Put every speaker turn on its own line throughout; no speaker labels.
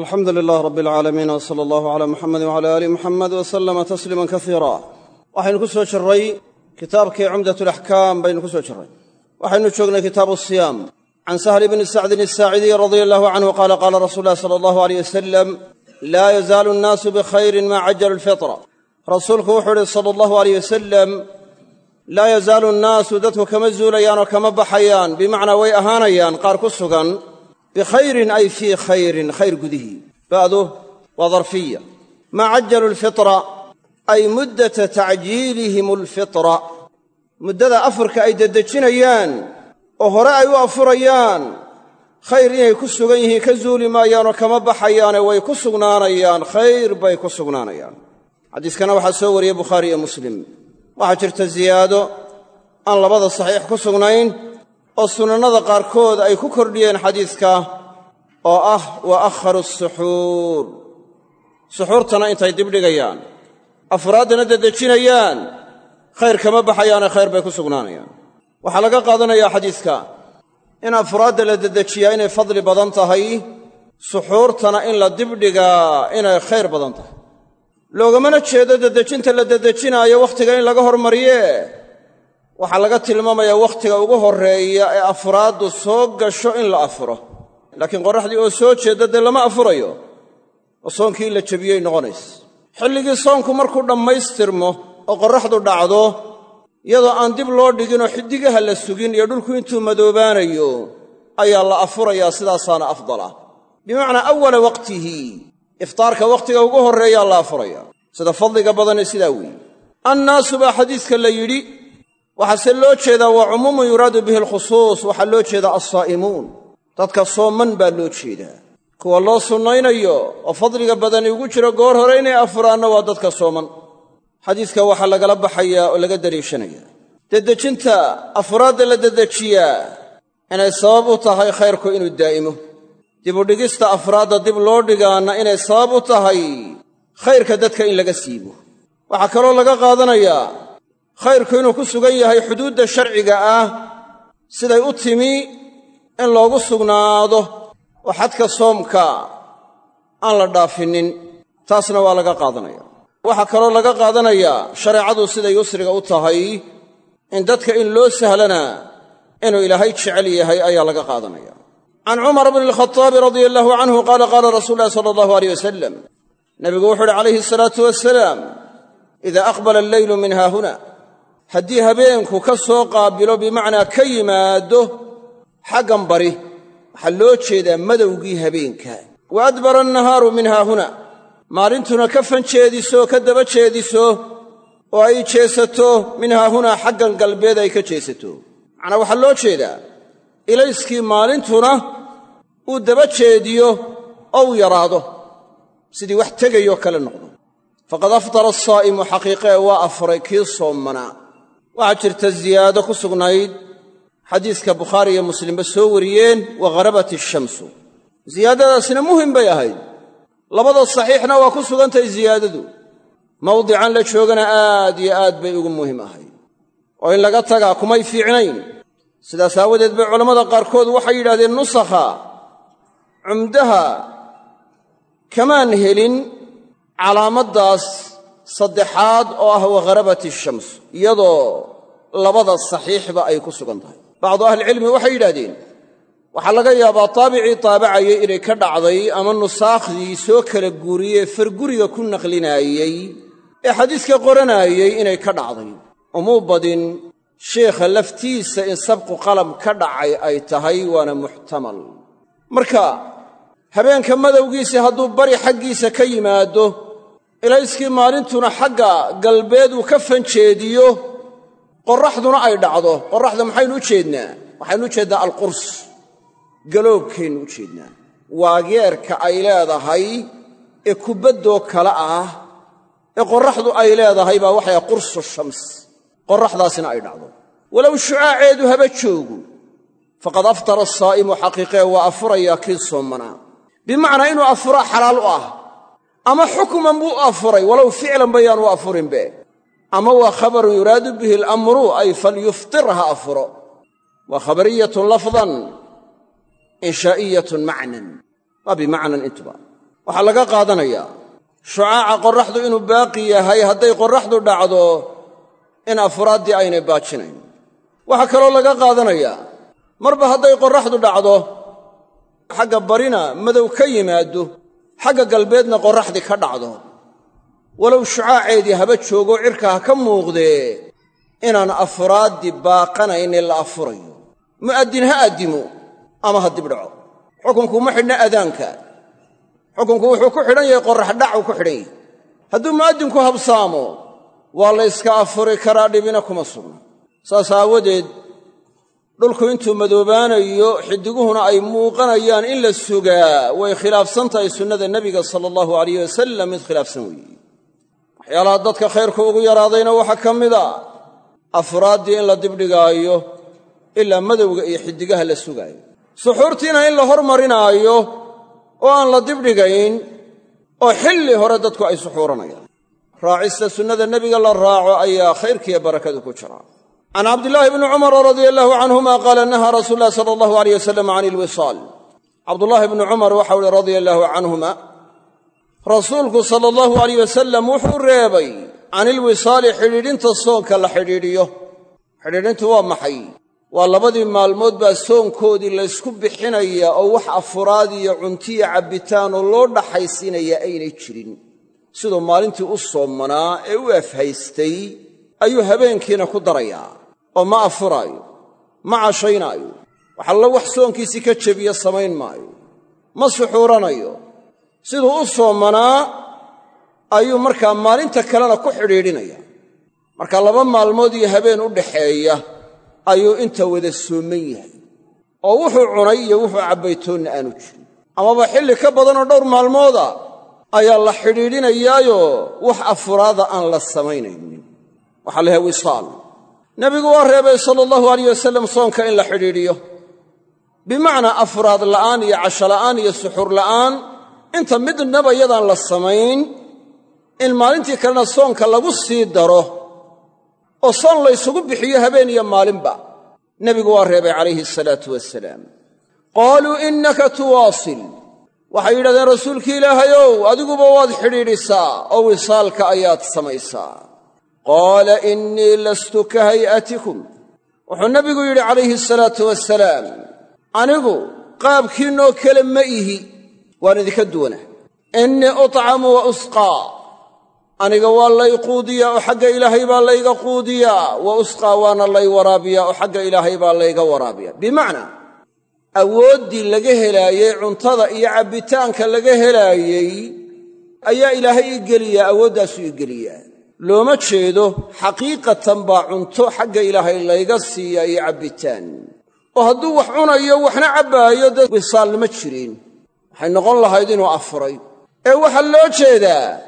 alxamdu lilah rab alcaalamiin w sala allahu cala muxamedi wcala aali muxamed w salama tasliima kasiira waxaynu ku soo jirray kitaabkii cumdat alaxkaam baynu ku soo jirray. Waxaynu joognay kitaabu siyaam. Can sahli bni sacdin asaacidiy radia allahu canhu qaala qaala rasuulu llahi sala allahu aleyh wasalam laa yazaalu annaasu bikhayrin maa cajalu lfitra rasuulku wuxuu ihi sala allahu aleyh wasalam laa yazaalu nnaasu dadku kama zuulayaan oo kama baxayaan bimacnaa way ahaanayaan qaar ku sugan bikhayrin ay fii khayrin khayr gudihii ba'du waa darfiya maa cajalu lfitra ay muddata tacjiilihim alfitra muddada afurka ay dedejinayaan oo hore ay u afurayaan khayr inay ku sugan yihiin ka zuuli maayaanoo kama baxayaane way ku sugnaanayaan khayr bay ku sugnaanayaan xadiiskana waxaa soo wariyey bukhaari iyo muslim waxaa jirta ziyaado aan labada saxiix ku sugnayn oo sunannada qaarkood ay ku kordhiyeen xadiiska oo ah wa akharu asuxuur suxuurtana intay dibdhigayaan afraaddana dedejinayaan khayr kama baxayaane khayr bay ku sugnaanayaan. Waxaa laga qaadanayaa xadiiska in afraadda la dedejiyaa inay fadli badan tahay suxuurtana in la dibdhigaa inay khayr badan tahay. Loogamana jeedo dedejinta la dedejinaayo wakhtiga in laga hormariye waxaa laga tilmaamayaa wakhtiga ugu horreeya ee afraaddu soo gasho in la afuro. Laakiin qorraxdii oo soo jeedda dee lama afurayo. Oo soonkii in la jebiyey noqonaysa xilligii soonku markuu dhammaystirmo oo qorraxdu dhacdo iyadoo aan dib loo dhiginoo xiddigaha la sugin iyo dhulku intuu madoobaanayo ayaa la afurayaa sidaasaana afdalah bimacnaa awala waqtihi iftaarka wakhtiga ugu horreeyaa la afuraya sida fadliga badanee sidaa weeye. Annaasu baa xadiiska la yidhi waxaase loo jeedaa waa cumuumun yuraadu bihi alkhusuus waxaa loo jeedaa alsaa'imuun dadka sooman baa loo jeedaa kuwa loo sunnaynayo oo fadliga badani ugu jiro goor hore inay afuraanna waa dadka sooman. Xadiiska waxaa lagala baxayaa oo laga daliishanayaa dedejinta afraadda la dedejiyaa inay sabab u tahay khayrku inuu daa'imo dibudhigista afraadda dib loo dhigaanna inay sabab u tahay khayrka dadka in laga siibo. Waxaa kaloo laga qaadanayaa khayrku inuu ku sugan yahay xuduudda sharciga ah siday u timi in loogu sugnaado oo xadka soomka aan la dhaafinin. Taasna waa laga qaadanaya. Waxaa kaloo laga qaadanayaa shareecadu siday yusriga u tahay in dadka in loo sahlana inuu ilaahay jecel yahay ayaa laga qaadanaya. Can cumar bni alkhataabi radia allahu canhu qaala qaala rasuulu ulahi sala allahu aleyh wasalam nabigu wuxu uhi calayhi asalaatu wasalaam ida aqbala alleylu min haahuna haddii habeenku ka soo qaabilo bimacnaa ka yimaado xaggan bari. Waxaa loo jeedaa madowgii habeenka. Wa adbara annahaaru min haahuna maalintuna ka fanjeediso ka daba jeediso oo ay jeesato min haahunaa xaggan galbeed ay ka jeesato. Macnaa waxaa loo jeedaa ilayskii maalintuna uu daba jeediyo oo u yaraado. Sidii wax tegayoo kale noqdo. Faqad aftara asaa'imu xaqiiqee waa afuray kii soommanaa waxaa jirta ziyaado ku sugnayd xadiiska bukhaari iyo muslimba soo wariyeen wa gharabat ishamsu ziyaadadaasina muhiim bay ahayd. Labada saxiixna waa ku sugantahay ziyaadadu. Mawdican la joogana aad iyo aad bay ugu muhiim ahayd. Oo in laga tagaa kumay fiicnayn. Sidaas aawadeed bay culammada qaarkood waxay yidhahdeen nusakha cumdaha kamaan helin calaamaddaas saddexaad oo ah wa gharabat ishams iyadoo labada saxiixba ay ku sugan tahay. Bacdu ahlicilmi waxay yidhahdeen waxaa laga yaabaa taabicii taabacayay inay ka dhacday ama nusaakhdii soo kala guuriyee farguriga ku naqlinaayey ee xadiiska qoranaayey inay ka dhacday. Umuu badin sheikha laftiisa in sabqu qalam ka dhacay ay tahay waana muxtamal. Marka habeenka madowgiisa hadduu bari xaggiisa ka yimaado ilayskii maalintuna xagga galbeed uu ka fanjeediyo qorraxduna ay dhacdo. Qorraxda maxaynu u jeednaa? Waxaynu u jeednaa alqurs. Galoobkaynu u jeednaa. Waageerka ay leedahay ee kubaddoo kale ah ee qorraxdu ay leedahay baa waxay qursu shams. Qorraxdaasina ay dhacdo. Walow shucaaceedu haba joogu. Faqad aftara asaa'imu xaqiiqee waa afurayaa kii soommanaa bimacnaa inuu afuraa xalaal u ah ama xukman buu u afuray walow ficlan bayaan u afurinbe. Ama waa khabarun yuraadu bihi alamru ay falyuftir ha afuro. Waa khabariyatun lafdan inshaa'iyatun macnan. Waa bimacnan intuba. Waxaa laga qaadanayaa shucaaca qorraxdu inuu baaqi yahay hadday qorraxdu dhacdo in afuraaddii aynay baajinayn. Waxaa kaloo laga qaadanayaa marba hadday qorraxdu dhacdo xagga barina madow ka yimaado xagga galbeedna qorraxdii ka dhacdo. Walow shucaaceedii haba joogo cirka ha ka muuqdee inaan afuraaddii baaqanaynin la afurayo. Mu'addin ha addimo ama ha dibdhaco xukunku ma xidhna adaanka. Xukunku wuxuu ku xidhan yahay qorraxdhacuu ku xidhan yahay hadduu mu'addinku habsaamo waa la yska afuri karaa dhibina kuma sugna. Saas aawadeed dhulku intuu madoobaanayo xidiguhuna ay muuqanayaan in la sugaa way khilaafsan tahay sunnada nebiga sala allahu alayh wasalam mid khilaafsan weeye. Waxyaalaha dadka khayrku ugu yaraadayna waxaa ka mid a. Afuraaddii in la dibdhigaayo ilaa madowga iyo xidigaha la sugaayo. Suxuurtiina in la hormarinaayo oo aan la dibdhigayn oo xilli hore dadku ay suxuuranayaan. Raacista sunnada nebiga la raaco ayaa khayrkiiyo barakadu ku jira can cabdillaahi bni cumara radia allahu canhuma qaala nahaa rasuulu llahi sala allahu aleyh wasalam can ilwisaal cabdullaahi bni cumar waxau uhi radia allaahu canhuma rasuulku sala allahu alayh wasalam wuxuu reebay can ilwisaali xidhiidhinta soonka la xidhiidhiyo xidhiidhintu waa maxay waa labadii maalmood baa soonkoodii laysku bixinaya oo wax afuraad iyo cuntiya cabbitaanoo loo dhaxaysiinaya aynay jirin siduu maalintii u soomanaa ee u afhaystay ayuu habeenkiina ku darayaa oo ma afuraayo ma cashaynaayo waxalla wax soonkiisii ka jebiya samayn maayo ma suxuuranayo. Siduu u soomanaa ayuu markaa maalinta kalena ku xidhiidhinaya. Marka laba maalmood iyo habeen u dhaxeeya ayuu inta wada sooman yahay. Oo wuxuu cunay iyo wuxuu cabbaytoonna aanu jirin. Amaba xilli ka badanoo dhowr maalmooda ayaa la xidhiidhinayaayo wax afuraada aan la samaynaynin. Waxaa la wisaal nebigu waa reebay sala allahu alayh wasalam soonka in la xidhiidhiyo. Bimacnaa afraad la'aan iyo casho la'aan iyo suxuur la'aan inta midnaba yadaan la samayn in maalintii kalena soonka lagu sii daro oo soon laysugu bixiyo habeen iyo maalinba. Nebigu waa reebay calayhi asalaatu wasalaam qaaluu innaka tuwaasil. Waxay yidhahdeen rasuulki ilaahayow adiguba waad xidhiidhisaa oo wisaalka ayaad samaysaa qaala innii lastu ka hay'atikum. Wuxuu nebigu yidhi calayhi asalaatu wasalaam anigu qaabkiinnoo kale ma ihi waan idinka duwana innii utcamu wa usqaa aniga waa lay quudiyaa oo xagga ilaahay baa layga quudiyaa. Wa usqaa waana lay waraabiyaa oo xagga ilaahay baa layga waraabiyaa. Bimacnaa awooddii laga helaayey cuntada iyo cabbitaanka laga helaayey ayaa ilaahay ii geliyaa awooddaasuu ii geliyaa looma jeedo xaqiiqatan baa cunto xagga ilaahay layga siiyaa iyo cabbitaan. oo hadduu wax cunayo waxna cabbaayo dee wisaalnima jirin. Waxay noqon lahayd inuu afuray ee waxaa loo jeedaa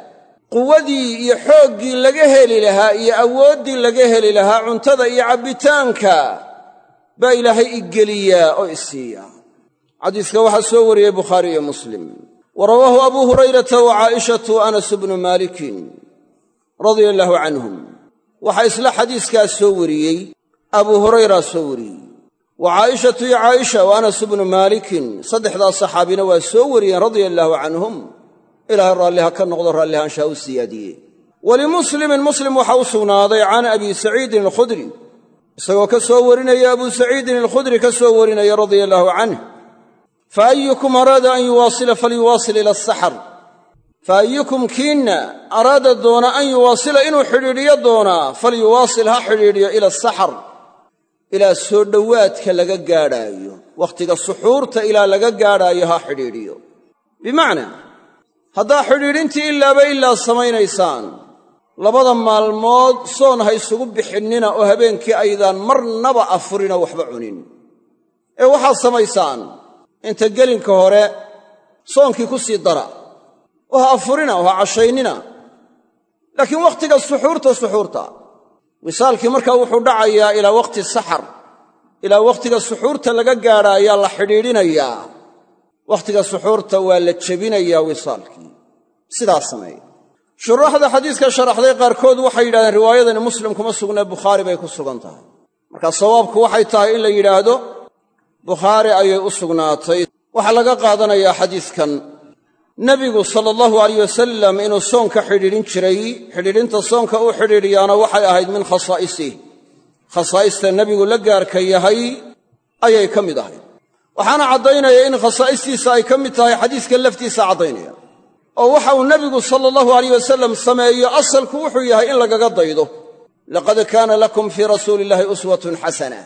quwadii iyo xooggii laga heli lahaa iyo awooddii laga heli lahaa cuntada iyo cabbitaanka baa ilaahay i geliyaa oo i siiyaa. Xadiiska waxaa soo wariyey bukhaari iyo muslim. Wa abuu hurayrata wa caa'ishatu anas bnu maalikin radia allaahu canhum waxaa isla xadiiskaas soo wariyey abuu hurayraa soo wariyey. Wa caa'ishatu iyo caaisha wa anas bnu maalikin saddexdaas saxaabina waa soo wariyeen radia allaahu canhum ilaahay raalliha ka noqdo raallihaanshaha u siyaadiye walimuslimin muslim waxaa u sugnaaday can abi saciidin alkhudri. Isagoo ka soo warinaya abuu saciidin alkhudri ka soo warinaya radia allaahu canh fa ayukum araada an yuwaasila falyuwaasil ila asaxar fa ayukum kiinna araada doona an yuwaasila inuu xidhiidhiyo doonaa falyuwaasil ha xidhiidhiyo ila asaxar ilaa soo dhowaadka laga gaadhaayo. Wakhtiga suxuurta ilaa laga gaadhaayo ha xidhiidhiyo. Bimacnaa haddaa xidhiidhintii ilaaba ilaa samaynaysaan labada maalmood soon ha ysugu bixinnina oo habeenkii aydaan marnaba afurinoo waxba cunin. Ee waxaad samaysaan inta gelinka hore soonkii ku sii dara oo ha afurina oo ha cashaynina. Laakiin wakhtiga suxuurta suxuurta. Wisaalkii markaa wuxuu dhacayaa ilaa wakhti saxar. Ilaa wakhtiga suxuurta laga gaadha ayaa la xidhiidhinayaa. Wakhtiga suxuurta waa la jebinayaa wisaalkii sidaa sameeya shuraaxda xadiiska sharaxday qaarkood waxay yidhahdeen riwaayadani muslim kuma sugnee bukhaari bay ku sugan tahay. Marka sawaabku waxay tahay in la yidhaahdo bukhaari ayay u sugnaatay. Waxaa laga qaadanayaa xadiiskan nebigu sala allahu alayh wasalam inuu soonka xidhiidhin jiray xidhiidhinta soonka uu xidhiidhiyaana waxay ahayd min khasaa'isih khasaa'ista nebigu la gaarka yahay ayay ka mid ahayd. Waxaana caddaynaya in khasaa'istiisa ay ka mid tahay xadiiska laftiisa caddaynaya oo waxa uu nebigu sala allahu alayh wasalam sameeyo asalku wuxuu yahay in lagaga daydo. Laqad kaana lakum fii rasuuli illahi uswatun xasana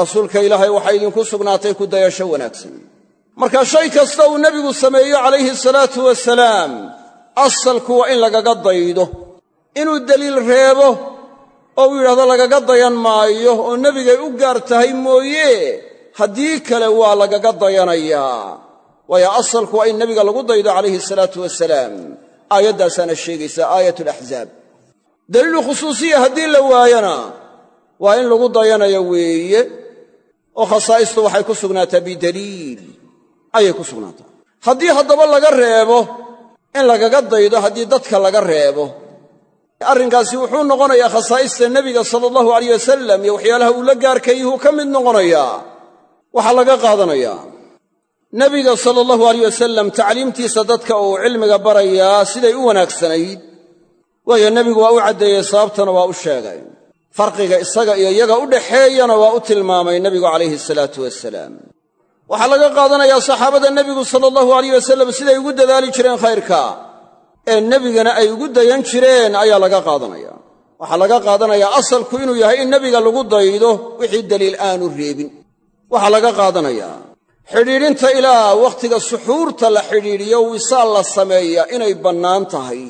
rasuulka ilaahay waxaa idinku sugnaatay ku dayasho wanaagsan marka shay kasta uu nebigu sameeyo calayhi salaatu wasalaam asalku waa in lagaga daydo. Inuu deliil reebo oo uu yidhahdo lagaga dayan maayo oo nebigay u gaar tahay mooye haddii kale waa lagaga dayanayaa waayo asalku waa in nebiga lagu daydo calayhi salaatu wasalaam aayaddaasaana sheegaysaa aayat alaxzaab daliilu khusuusiya haddii la waayana waa in lagu dayanayo weeye. Oo khasaa'istu waxay ku sugnaataa bidaliil ayay ku sugnaataa haddii haddaba laga reebo in lagaga daydo haddii dadka laga reebo. Arrinkaasi wuxuu noqonayaa khasaa'ista nebiga sala allahu alayh wasalam iyo waxyaalaha uu la gaarkayuhuu ka mid noqonayaa. Waxaa laga qaadanayaa. Nebiga sala allahu alayh wasalam tacliimtiisa dadka uu cilmiga barayaa siday u wanaagsanayd. Waayo nebigu waa u caddeeyey sababtana waa u sheegay. Farqiga isaga iyo iyaga u dhaxeeyana waa u tilmaamay nebigu calayhi salaatu wasalaam waxaa laga qaadanayaa saxaabada nebigu sala allahu alayh wasalam siday ugu dadaali jireen khayrka. Ee nebigana ay ugu dayan jireen ayaa laga qaadanaya. Waxaa laga qaadanayaa asalku inuu yahay in nebiga lagu daydo wixii daliil aanu reebin. Waxaa laga qaadanayaa xidhiidhinta ilaa wakhtiga suxuurta la xidhiidhiyo wisaal la sameeya inay bannaan tahay.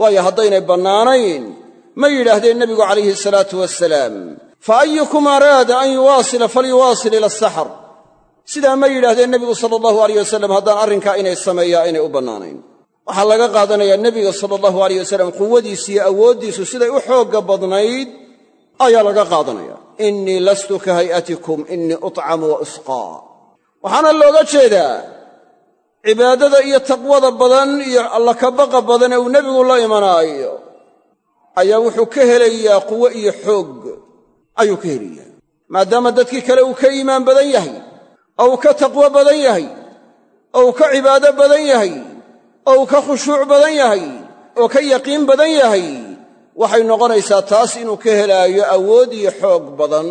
Waayo haddaynay bannaanayn ma yidhaahdeen nebigu calayhi salaatu wasalaam fa ayukum araada an yuwaasila falyuwaasil ila asaxar sidaa ma yidhaahdeen nebigu sala allahu alayh wasalam haddaan arrinkaa inay sameeyaa inay u bannaanayn. Waxaa laga qaadanayaa nebiga sala allahu alayh wasalam quwadiisu iyo awooddiisu siday u xoogga badnayd ayaa laga qaadanaya innii lastu ka hay'atikum innii utcamu wa usqaa. Waxaana looga jeedaa cibaadada iyo taqwada badan iyo allakabaqa badan ee uu nebigu la imanaayo ayaa wuxuu ka helayaa quwo iyo xoog ayuu ka helayaa. Maadaama dadkii kale uu ka iimaan badan yahay oo uu ka taqwo badan yahay oo uu ka cibaado badan yahay oo uu ka khushuuc badan yahay oo ka yaqiin badan yahay waxay noqonaysaa taas inuu ka helaayo awood iyo xoog badan.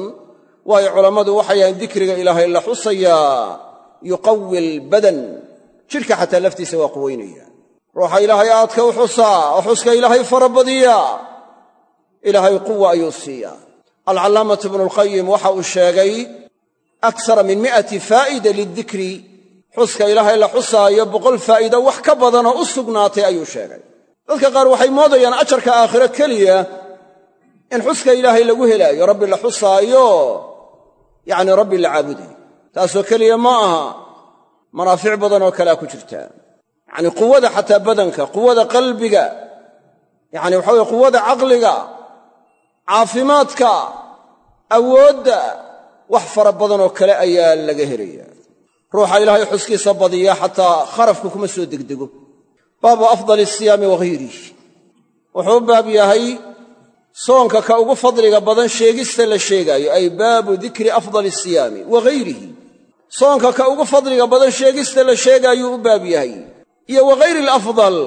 Waayo culammadu waxay yahayn dikriga ilaahay la xusayaa yuqawi albadan jidhka xataa laftiisa waa quwaynaya ruuxa ilaahay aadka u xusaa oo xuska ilaahay farabadiya ilaahay quwa ayuu siiyaa. Alcallaamatu ibnulqayim waxa uu sheegay akara min mi'ati faa'ida lidikri. Xuska ilaahay la xusaayo boqol faa'iida wax ka badanoo u sugnaatay ayuu sheegay. Dadka qaar waxay moodayaan ajarka aakhiro keliya in xuska ilaahay lagu helaayo. Rabbi la xusaayo yacni rabbi la caabudayo taasoo keliya ma aha manaafic badan oo kalea ku jirta. Yacni quwada xataa badanka quwada qalbiga yacni waxa weye quwada caqliga caafimaadka awoodda wax fara badan oo kale ayaa laga helaya ruuxa ilaahay xuskiisa badiya xataa kharafku kuma soo degdego. Baabu afdali asiyaami wahayrih wuxuu u baab yahay soonka ka ugu fadliga badan sheegista la sheegaayo ay baabu dikri afdali asiyaami wa hayrihi soonka ka ugu fadliga badan sheegista la sheegaayuu u baab yahay. Iyo wa hayri alafdal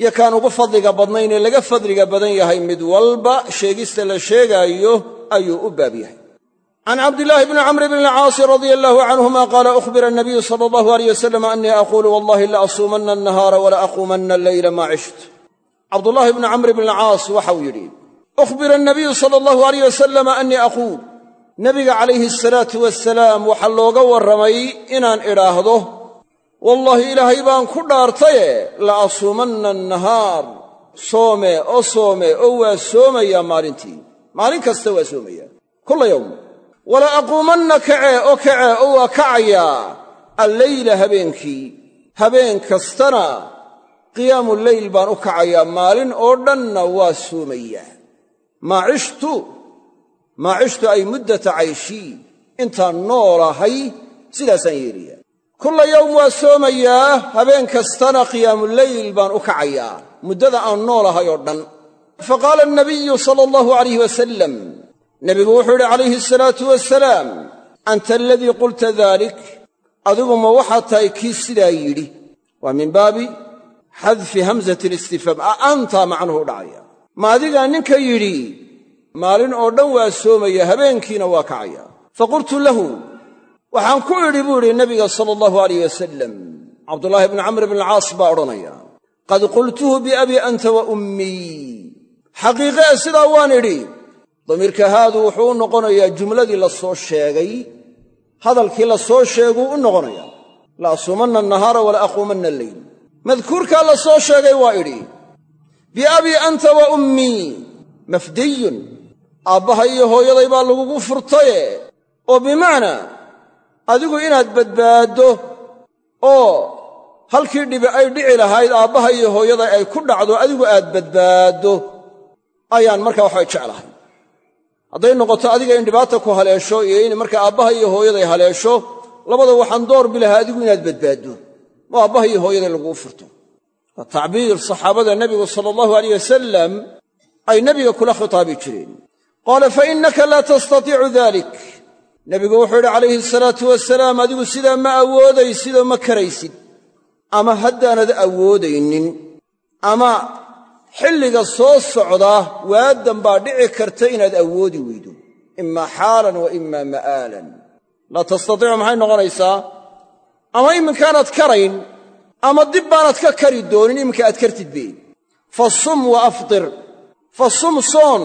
iyo kaan ugu fadliga badnaynee laga fadliga badan yahay mid walba sheegista la sheegaayo ayuu u baab yahay can cabdillaahi bni camr bni alcaasi radia allahu canhuma qaala ukhbira anabiyu sala allahu aleyh wasalam annii aquulu wallahi la asuumanna annahaara wala aquumanna alleyla maa cisht cabdullaahi bni camr bni alcaas waxau yidhi ukhbira anabiyu sala allahu aleyh wasalam annii aquul nebiga calayhi asalaatu wasalaam waxaa looga warramay inaan idhaahdo wallaahi ilaahay baan ku dhaartaye la asuumanna annahaar soome oo soome oo waa soomayaa maalintii maalin kasta waa soomaya kulla yowm wala aquumanna kacee oo kacee oo waa kacayaa alleyla habeenkii habeen kastana qiyaamu leyl baan u kacayaa maalin oo dhanna waa soomayaa maa cishtu ay muddata cayshii intaan noolahay sidaasaan yeelayaa kulla yowm waa soomayaa habeen kastana qiyaamuleyl baan u kacayaa muddada aan noolahay oo dhan. Fa qaala anabiyu sala allahu alayh nebigu wuxuu yidhi calayhi asalaatu wasalaam anta aladii qulta daalik adigu ma waxaad tahay kii sidaa yidhi. Waa min baabi xadfi hamzati listifhaam a antaa macnuhu dhacaya. Ma adigaa ninka yidhi maalin oo dhan waa soomaya habeenkiina waa kacaya. Faqultu lahu waxaan ku idhi buu idhi nabiga sala allahu alayh wasalam cabdulaahi bni camr bn alcaas baa odhanaya qad qultuhu biabii anta wa ummii. Xaqiiqee sidaa waan idhi damiirka haadu wuxuu u noqonayaa jumladii la soo sheegay hadalkii la soo sheeguu u noqonaya la asuumanna annahaara wala aquumanna alleyl madkuurkaa la soo sheegay waa idhi biabii anta wa ummii mafdiyun. Aabbaha iyo hooyaday baa lagugu furtaye oo bimacnaa adigu inaad badbaaddo oo halkii dhibi ay dhici lahayd aabbaha iyo hooyaday ay ku dhacdo adigu aad badbaaddo ayaan markaa waxbay jeclahay hadday noqoto adiga in dhibaata ku haleesho iyo in markaa aabbaha iyo hooyaday haleesho labada waxaan door bilahaa adigu inaad badbaaddo. Oo aabbaha iyo hooyaday laguu furto. Waa tacbiir saxaabada nebigu sala allahu alayh wasalam ay nebiga kula khitaabi jireen. Qaala fa innaka laa tastatiicu dalik nebigu wuxuu yidhi calayhi salaatu wasalaam adigu sidaa ma awoodaysidoo ma karaysid. Ama haddaanad awoodaynin ama xilliga soo socda waadan baa dhici karta inaad awoodi weydo. Imaa xaalan wa imaa ma'aalan. Laa tastatiicu maxay noqonaysaa? Ama iminkaanaad karayn ama dib baanad ka kari doonin iminka aad kartid be fa sum wa aftir. Fa sum soon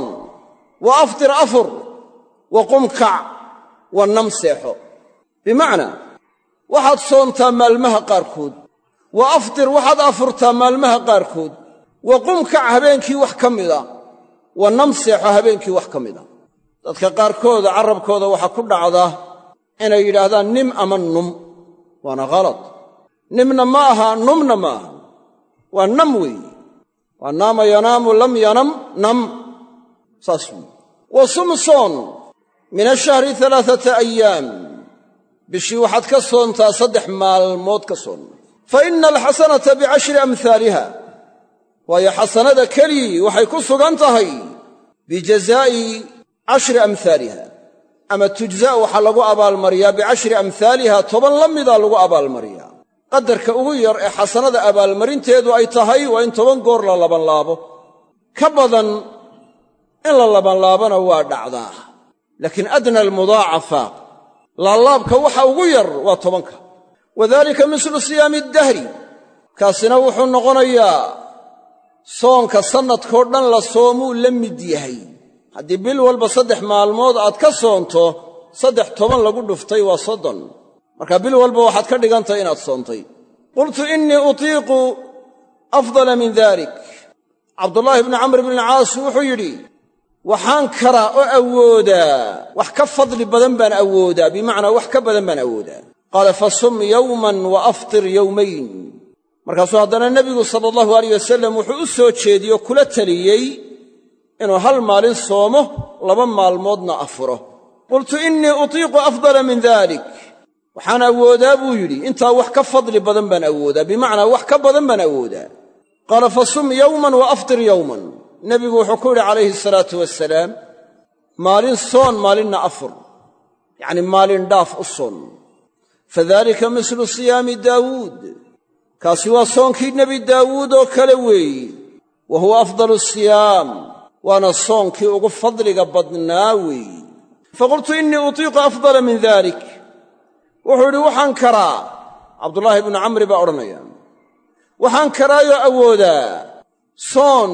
wa aftir afur wa qum kac wa nam seexo. Bimacnaa waxaad soontaa maalmaha qaarkood wa aftir waxaad afurtaa maalmaha qaarkood wa qum habeenkii wax ka mida wa nam seexo habeenkii wax ka mida. Dadka qaarkooda carrabkooda waxaa ku dhacda inay yidhaahdaan nim ama num waana khalad nimna ma aha numna ma aha. Waa nam weeye waa naama yanaamu lam yanam nam saas weeye wa sum soon min ashahri alaaata ayaam bishii waxaad ka soontaa saddex maalmood ka soon. Fa ina alxasanata bicashri amhaaliha waayo xasanada kelii waxay ku sugan tahay bijazaa'i cashri amhaaliha ama tujza waxaa lagu abaalmariyaa bicashri amhaaliha toban la midaa lagu abaalmariyaa. Qadarka ugu yar ee xasanada abaalmarinteedu ay tahay waa in toban goor la labanlaabo. Ka badan in la labanlaabona waa dhacdaa. Laakiin adna almudaacafa laalaabka waxa ugu yar waa tobanka. Wadalika mislu siyaami dahri kaasina wuxuu noqonayaa soonka sannadkoo dhan la soomuu la mid yahay. Haddii bil walba saddex maalmood aad ka soonto saddex toban lagu dhuftay waa soddon. Marka bil walba waxaad ka dhigantahay inaad soontay. Qultu innii utiiqu afdala min dalik cabdulaahi bni camr bni alcaas wuxuu yidhi waxaan karaa oo awoodaa. Wax ka fadli badan baan awoodaa. Bimacnaa wax ka badan baan awoodaa. Qaala fasum yowman wa aftir yowmayn markaasuu haddana nebigu sala allahu alayh wasalam wuxuu u soo jeediyey oo kula taliyey inuu hal maalin soomo laba maalmoodna afuro. Qultu innii utiiqu afdala min dalik waxaan awoodaa buu yidhi. Intaa wax ka fadli badan baan awoodaa. Bimacnaa wax ka badan baan awoodaa. Qaala fasum yowman wa aftir yowman nebigu wuxuu ku yidhi calayhi salaatu wasalaam maalin soon maalinna afur. Yacni maalin dhaaf u soon. Fadalika mislu siyaami daawuud kaasi waa soonkii nebi daawuud oo kale weeye wa huwa afdalu siyaam waana soonkii ugu fadliga badnaa weeye faqultu innii utiiqu afdala min dalik wuxuu yidhi waxaan karaa. Cabdulaahi bnu camri baa odhanaya. Waxaan karaayoo awoodaa soon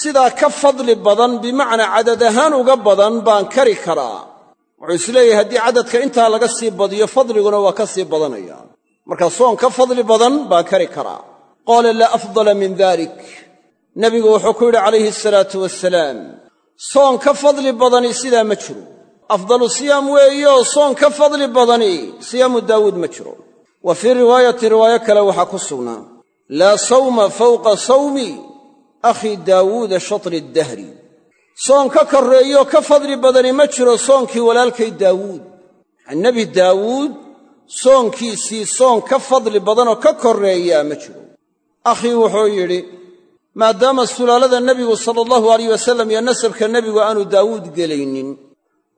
sidaa ka fadli badan bimacnaa cadad ahaan uga badan baan kari karaa. Wuxuu is leeyahay haddii cadadka intaa laga sii badiyo fadliguna waa ka sii badanaya marka soon ka fadli badan baan kari karaa qaala laa afdala min dalik nebigu wuxuu ku yidhi calayhi asalaatu wasalaam soon ka fadli badani sidaa ma jiro. Afdalu siyaam weeyeoo soon ka fadli badani siyaamu daawuud ma jiro. Wa fii riwaayatin riwaayo kale waxaa ku sugnaa laa sawma fawqa sawmi akhii daawuuda shatri dahri. Soon ka korreeyoo ka fadli badani ma jiro soonkii walaalkay daawuud. Nebi daawuud soonkiisii soon ka fadli badanoo ka korreeyaa ma jiro. Akhii wuxuu yidhi maadaama sulaalada nebigu sala allahu alayh wasalam iyo nasabka nebigu aanu daawuud gelaynin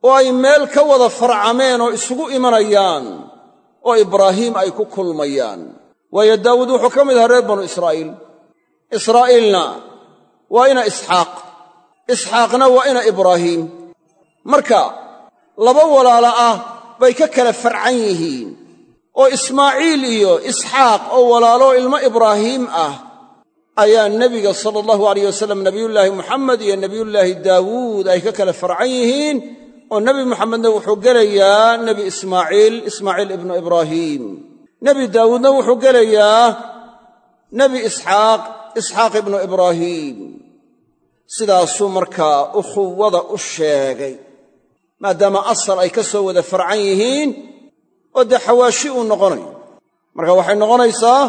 oo ay meel ka wada farcameen oo isugu imanayaan oo ibraahiim ay ku kulmayaan. Waayo daawuud wuxuu ka mid ahaa reer banu israa'iil. Israa'iilna waa ina isxaaq. Isxaaqna waa ina ibraahiim marka laba walaala ah bay ka kala farcan yihiin oo ismaaciil iyo isxaaq oo walaalo ilmo ibraahiim ah ayaa nebiga sala allahu alayh wasalam nebiyullaahi muxamed iyo nebiyullaahi daawuud ay ka kala farcan yihiin oo nebi muxamedna wuxuu gelayaa nebi ismaaciil ismaaciil ibnu ibraahiim nebi daawuudna wuxuu gelayaa nebi isxaaq isxaaq ibnu ibraahiim sidaasuu markaa ukhuwada u sheegay maadaama asal ay ka soo wada farcan yihiin oo dee xawaashi uu noqonayo marka waxay noqonaysaa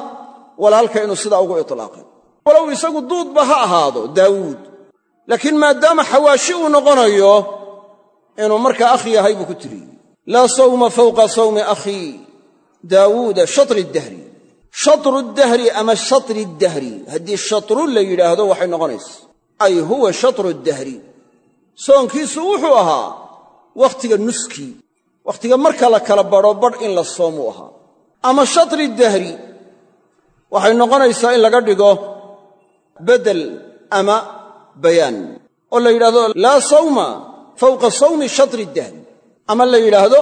walaalka inuu sidaa ugu itlaaqay walow isagu duudba ha ahaado daawuud. Laakiin maadaama xawaashi uu noqonayo inuu markaa akh yahay buu ku tiriyey laa sawma fawqa sawmi akhii daawuuda shatri dahri. Shatru dahri ama shatri dahri. Haddii shatru la yidhaahdo waxay noqonaysa. Ay huwa shatru dahri. Soonkiisu wuxuu ahaa wakhtiga nuskii wakhtiga marka la kala badho badh in la soomuu ahaa ama shatri dahri waxay noqonaysaa in laga dhigo bedel ama bayaan oo la yidhahdo laa sawma fawqa sawmi shatri dahri ama la yidhaahdo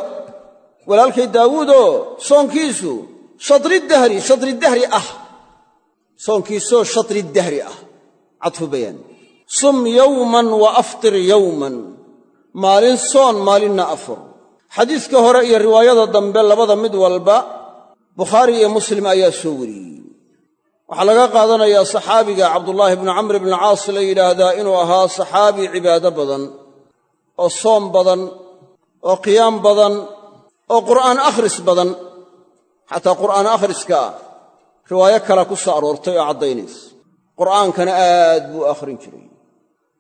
walaalkay daawuudoo soonkiisu shatri dahri shatri dahri ah. Soonkiisoo shatri dahri ah. Cadfu bayaan. Sum yowman wa aftir yowman maalin soon maalinna afur xadiiska hore iyo riwaayada dambe labada mid walba bukhaari iyo muslim ayaa soo wariyey. Waxaa laga qaadanayaa saxaabiga cabdulaahi bnu camr bni caas la yidhaahdaa inuu ahaa saxaabi cibaado badan oo soom badan oo qiyaam badan oo qur'aan akhris badan. Xataa qur'aan akhriska riwaayo kale ku soo aroortay oo caddaynaysa. Qur'aankana aad buu akhrin jiray.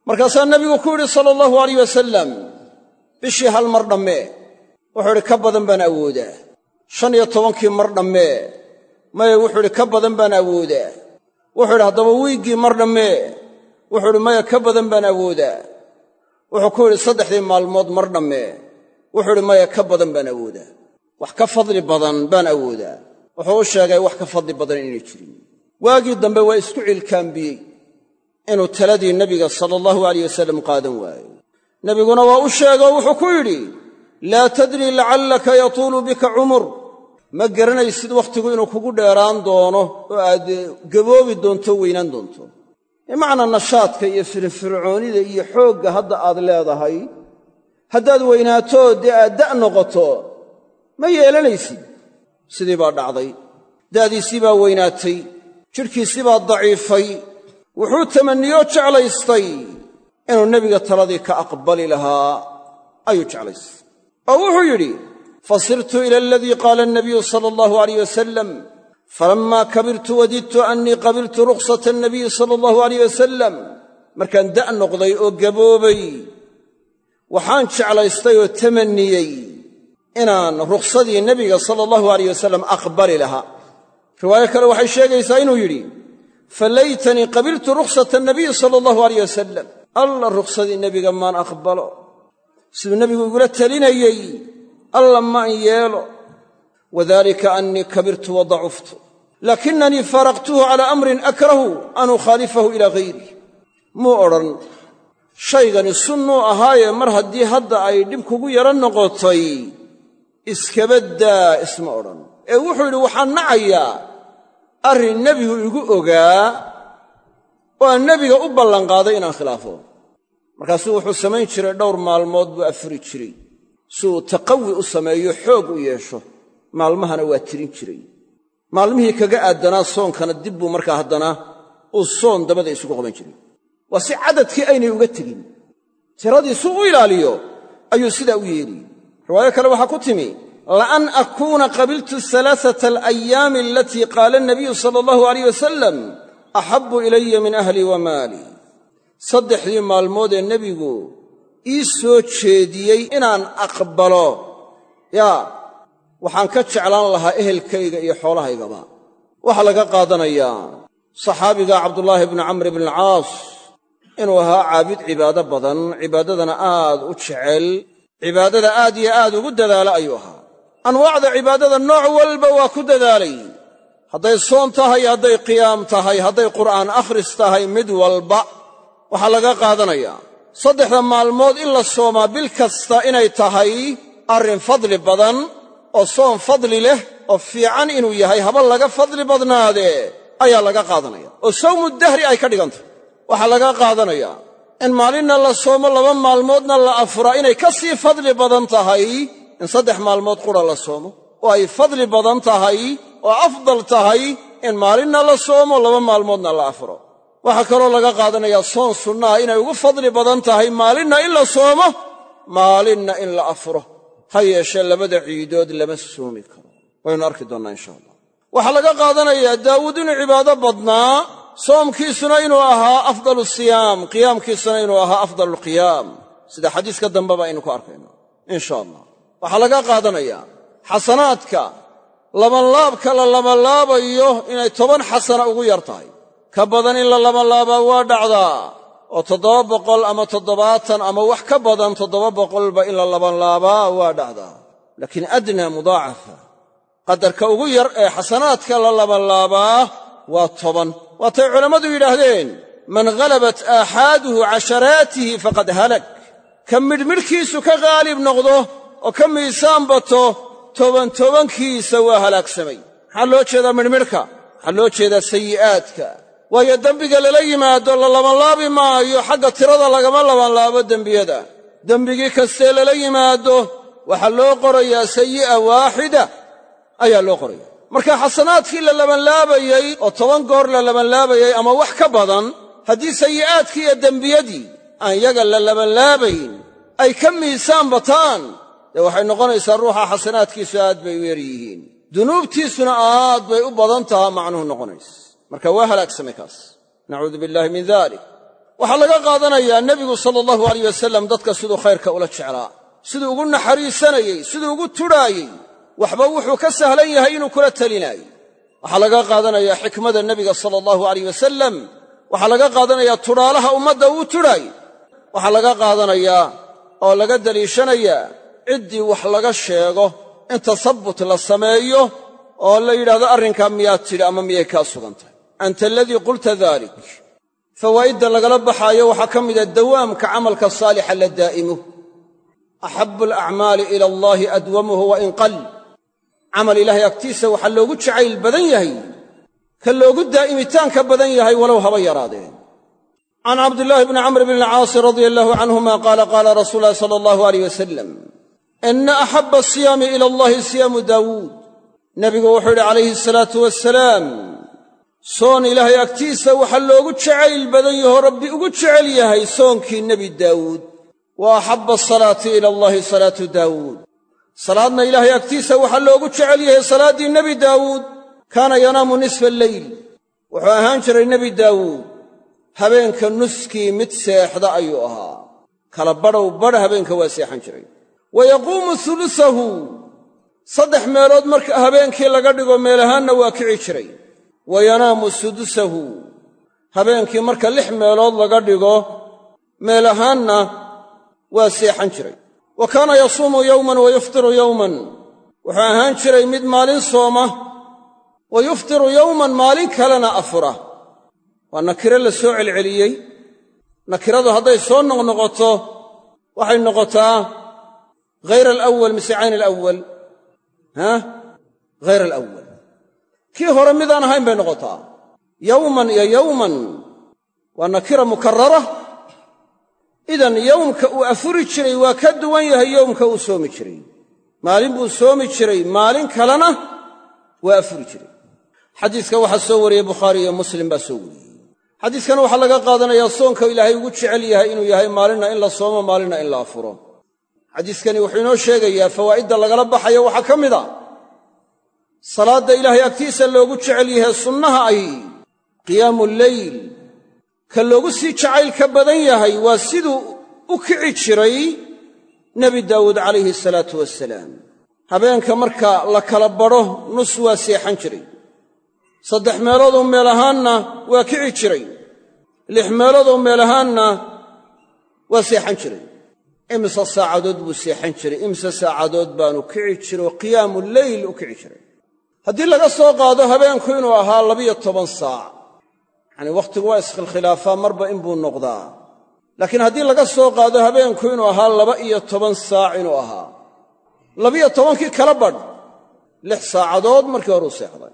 Markaasaa nebigu ku yidhi sala allahu alayh wasalam bishii hal mar dhammee wuxuu idhi ka badan baan awoodaa. Shan iyo tobankii mar dhammee maye wuxuu idhi ka badan baan awoodaa. Wuxuu idhi haddaba wiiggii mar dhammee wuxuu idhi maya ka badan baan awoodaa. Wuxuu ku yidhi saddexdii maalmood mar dhammee wuxuu idhi maya ka badan baan awoodaa. Wax ka fadli badan baan awoodaa. Wuxuu u sheegay wax ka fadli badan inay jirin. Waagii dambe waa isku cilkaambiyey inuu taladii nebiga sala allahu alayh wasalam qaadan waayo. Nebiguna waa u sheegoo wuxuu ku yidhi laa tadrii lacallaka yatuulu bika cumur. Ma garanaysid wakhtigu inuu kugu dheeraan doono oo aad gaboobi doonto weynaan doonto. Bimacnaa nashaadka iyo firfircoonida iyo xoogga hadda aad leedahay haddaad weynaato dee aad da' noqoto ma yeelanaysid sidii baa dhacday. Da'diisii baa weynaatay. Jidhkiisii baa daciifay. Wuxuu tamanniyoo jeclaystay. Inuu nebiga taladii ka aqbali lahaa ayuu jeclaystay oo wuxuu yidhi fasirtu ila aladii qaala anabiyu sala allahu alayh wasalam falammaa kabirtu wadidtu annii qabiltu rukhsata anabiyi sala allahu alayh wasalam markaan da' noqday oo gaboobay waxaan jeclaystay oo tamanniyey inaan rukhsadii nebiga sala allahu alayh wasalam aqbali lahaa. Riwaayo kale waxay sheegaysaa inuu yidhi falaytanii qabiltu rukhsata anabiyi sala allahu alayh wasalam alla rukhsadii nebiga maan aqbalo siduu nebigu igula talinayey alla maan yeelo wadalika annii kabirtu wa dacuftu laakinanii faaraqtuhu calaa amrin akrahu an ukhaalifahu ilaa hayrih muu odhan shaygani sunnuu ahaaye mar haddii hadda ay dhib kugu yaro noqotay iskabaddaa isma odhan. Ee wuxuu yidhi waxaan nacayaa arrin nebigu igu ogaa oo nebiga u ballanqaaday inaan khilaafo markaasuu wuxuu samayn jiray dhowr maalmood buu afuri jiray. Si uu taqawi u sameeyo xoog u yeesho maalmahana waa tirin jiray. Maalmihii kaga aadanaa soonkana dib buu markaa haddana uu soon dabada isugu qaban jiray. Waa si caddadkii aynay uga tegin. Tiradii suu u ilaaliyo ayuu sidaa u yeeliyey riwaayo kale waxaa ku timi laan akuuna qabiltu alaaata alayaami alatii qaala anabiyu sala allahu alayh wasalam axabbu ilaya min ahlii wa maalii saddexdii maalmoodee nebigu ii soo jeediyey inaan aqbalo. Yaa waxaan ka jeclaan lahaa ehelkayga iyo xoolahaygaba. Waxaa laga qaadanayaa saxaabiga cabdulaahi bni camr bni alcaas inuu ahaa caabid cibaado badan cibaadadana aad u jecel cibaadada aad iyo aad ugu dadaala ayuu ahaa. Anwaacda cibaadada nooc walba waa ku dadaalay. Hadday soon tahay hadday qiyaam tahay hadday qur'aan akhris tahay mid walba waxaa laga qaadanayaa saddexda maalmood in la soomaa bil kasta inay tahay arrin fadli badan oo soon fadli leh oo fiican inuu yahay haba laga fadli badnaadee ayaa laga qaadanaya. Oo sawmu dahri ay ka dhigantah waxaa laga qaadanayaa in maalinna la soomo laba maalmoodna la afuraa inay ka sii fadli badan tahay in saddex maalmood qura la soomo. Oo ay fadli badan tahay oo afdal tahay in maalinna la soomo laba maalmoodna la afuro waxaa kaloo laga qaadanayaa soon sunnaha inay ugu fadli badan tahay maalinna in la soomo maalinna in la afuro. Ha yeeshee labada ciidood lama soomi karo. Waynu arki doonnaa insha allah. Waxaa laga qaadanayaa daawuud inuu cibaado badnaa soomkiisuna inuu ahaa afdalu siyaam qiyaamkiisuna inuu ahaa afdalu lqiyaam sida xadiiska dambeba aynu ku arkayno insha allah. Waxaa laga qaadanayaa xasanaadka labanlaabka la labanlaabayo inay toban xasana ugu yar tahay ka badan in la labanlaabaa waa dhacdaa oo toddoba boqol ama toddobaatan ama wax ka badan toddoba boqolba in la labanlaabaa waa dhacdaa laakiin adnaa mudaacafa. Qadarka ugu yar ee xasanaadka la labanlaabaa waa toban. Waatay culammadu yidhaahdeen man ghalabat aaxaaduhu casharaatihi faqad halak. Ka midhmidhkiisu ka qaalib noqdo oo ka miisaan bato toban tobankiisa waa halaagsamay maxaa loo jeedaa midhmidhka? Waxaa loo jeedaa sayi'aadka waayo dembiga lala yimaado la labanlaabi maayo xagga tirada lagama labanlaabo dembiyada. Dembigii kastee lala yimaado waxaa loo qorayaa sayi'a waaxida ayaa loo qoraya marka xasanaadkii la labanlaabayey oo toban goor la labanlaabayey ama wax ka badan haddii sayi'aadkii iyo dembiyadii aan yaga la labanlaabayn ay ka miisaan bataan dee waxay noqonaysaa ruuxa xasanaadkiisu aad bay u yar yihiin dunuubtiisuna aad bay u badan taha macnuhu noqonaysa marka waa halaagsamay kaas. Nacuudu billaahi min dalik waxaa laga qaadanayaa nebigu sala allahu alayh wasalam dadka siduu khayrka ula jeclaa siduu ugu naxariisanayey siduu ugu tudhaayey waxba wuxuu ka sahlan yahay inuu kula telinaayey waxaa laga qaadanayaa xikmada nebiga sala allahu alayh wasalam waxaa laga qaadanayaa tudhaalaha ummadda uu tudhaay waxaa laga qaadanayaa oo laga deliishanayaa ciddii wax laga sheego in tasabbut la sameeyo oo la yidhahdo arrinkaa miyaad tidhi ama miyay kaa sugan tahay anta aladii qulta dalik fawaa'idda lagala baxaayo waxaa ka mida dawaamka camalka saalixa la daa'imo axabu alacmaali ila allaahi adwamuhu wa in qal camal ilaahay agtiisa waxaa loogu jacayl badan yahay ka loogu daa'imitaanka badan yahay walow haba yaraadeen. Can cabdillaahi bni camr bni alcaasi radia allahu canhuma qaala qaala rasuulu ulahi sala allahu aleyh wasalam ina axabba asiyaami ila allahi siyaamu daawuud. Nebigu wuxuu yidhi calayhi asalaatu wasalaam soon ilaahay agtiisa waxaa loogu jacayl badan yahoo rabbi ugu jecel yahay soonkii nebi daawuud. Wa axabba asalaati ila allahi salaatu daawuud. Salaadna ilaahay agtiisa waxaa loogu jecel yahay salaaddii nebi daawuud. Kaana yanaamu nisfa alleyl wuxuu ahaan jiray nebi daawuud. Habeenka nuskii mid seexda ayuu ahaa. Kala badhow badh habeenka waa seexan jiray. Wa yaquumu hulusahu saddex meelood marka habeenkii laga dhigo meel ahaanna waa kici jiray wa yanaamu sudusahu. Habeenkii marka lix meelood laga dhigo meel ahaanna waa seexan jiray. Wa kaana yasuumu yowman wa yuftiru yowman wuxuu ahaan jiray mid maalin sooma wa yuftiru yowman maalin kalena afura. Waa nakiro la soo celceliyey. Nakiradu hadday soo noqnoqoto waxay noqotaa hayra alawal mise cayn alawal ha? Hayra alawal kii hore midaan ahayn bay noqotaa. Yowman iyo yowman waa nakira mukarara idan yowmka uu afuri jiray waa ka duwan yahay yowmka uu soomi jiray. Maalin buu soomi jiray maalin kalena waa afuri jiray. Xadiiska waxaa soo wariyey bukhaari iyo muslim baa soo wariyey. Xadiiskan waxaa laga qaadanayaa soonka ilaahay ugu jecel yahay inuu yahay maalinna in la soomo maalinna in la afuro. Xadiiskani wuxuu inoo sheegayaa fawaa'idda lagala baxayo waxaa ka mid a salaadda ilaahay agtiisa loogu jecel yahay sunnaha ay qiyaamu lleyl ka loogu sii jacaylka badan yahay waa siduu u kici jiray nebi daawuud calayhi salaatu wasalaam habeenka marka la kala badho nus waa seexan jiray. Saddex meeloodoo meel ahaanna waa kici jiray. Lix meeloodoo meel ahaanna waa seexan jiray. Imise saacadood buu seexan jiray imise saacadood baanu kici jiro qiyaamu leyl u kici jiray haddii laga soo qaado habeenku inuu ahaa labiyo toban saac yacanii wakhtigu waa iskhilkhilaafaa marba inbuu noqdaa. Laakiin haddii laga soo qaado habeenku inuu ahaa laba iyo toban saac inuu ahaa. Labiyo tobankii kala badh lix saacadood markii hore u seexday.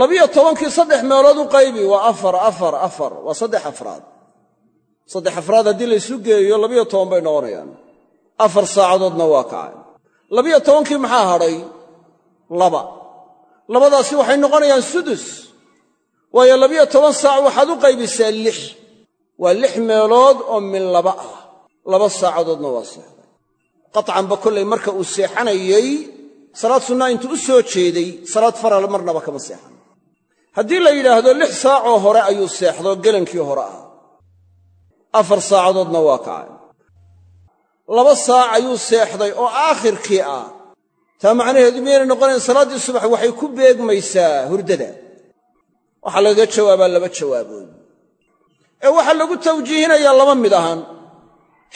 Labiyo tobankii saddex meelood u qaybi waa afar afar afar waa saddex afraad. Saddex afraad haddii laysu geeyo labiyo toban bay noqonayaan. Afar saacadoodna waa kacay. Labiyo tobankii maxaa hadhay? Laba labadaasi waxay noqonayaan sudus. Waayo labiyo toban saac waxaad u qaybisaa lix. Waa lix meelood oo min laba ah. Laba saacadoodna waa seexday. Qatcanba kollay marka uu seexanayey salaad sunnaa intuu u soo jeeday salaad faral marnaba kama seexan. Haddii la yidhaahdo lix saacoo hore ayuu seexdo gelankii hore ah. Afar saacadoodna waa kacay. Laba saac ayuu seexday oo aakhirkii ah taa macnaheedu miyaynay noqonayn? Salaaddii subax waxay ku beegmaysaa hurdada. Waxaa lagaga jawaabaa laba jawaabood. Ee waxaa lagu tawjiihinayaa laba mid ahaan.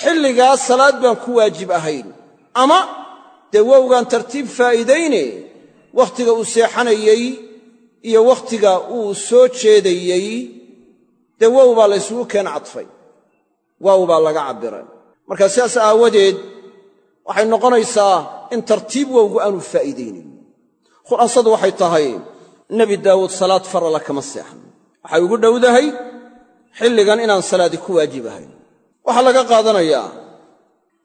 Xilligaas salaad baan ku waajib ahayn. Ama dee wowgaan tartiib faa'iidayne? Wakhtiga uu seexanayey iyo wakhtiga uu soo jeedayey dee wow baa laysugu keen cadfay. Waaw baa laga cabbiray. Marka sidaas aawadeed waxay noqonaysaa in tartiib wowgu aanu faa'iidaynayn khulaasadu waxay tahay nebi daawuud salaad farala kama seexan. Waxay ugu dhowdahay xilligan inaan salaadi ku waajib ahayn. Waxaa laga qaadanayaa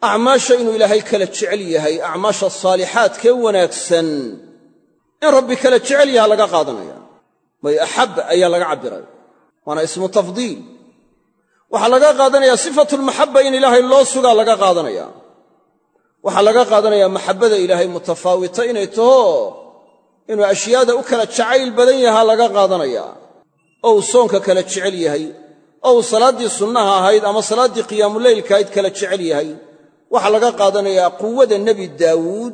acmaasha inuu ilaahay kala jecel yahay acmaasha saalixaadkee wanaagsan in rabbi kala jecel yaha laga qaadanaya. May axab ayaa laga cabbiray waana ismu tafdiil. Waxaa laga qaadanayaa sifatulmaxabba in ilaahay loo sugaa laga qaadanaya waxaa laga qaadanayaa maxabbada ilaahay mutafaawita inay taho inuu ashyaada u kala jacayl badan yahaa laga qaadanaya. Oo uu soonka kala jecel yahay oo uu salaaddii sunnaha ahayd ama salaaddii qiyaamuleylka ahayd kala jecel yahay. Waxaa laga qaadanayaa quwada nebi daawuud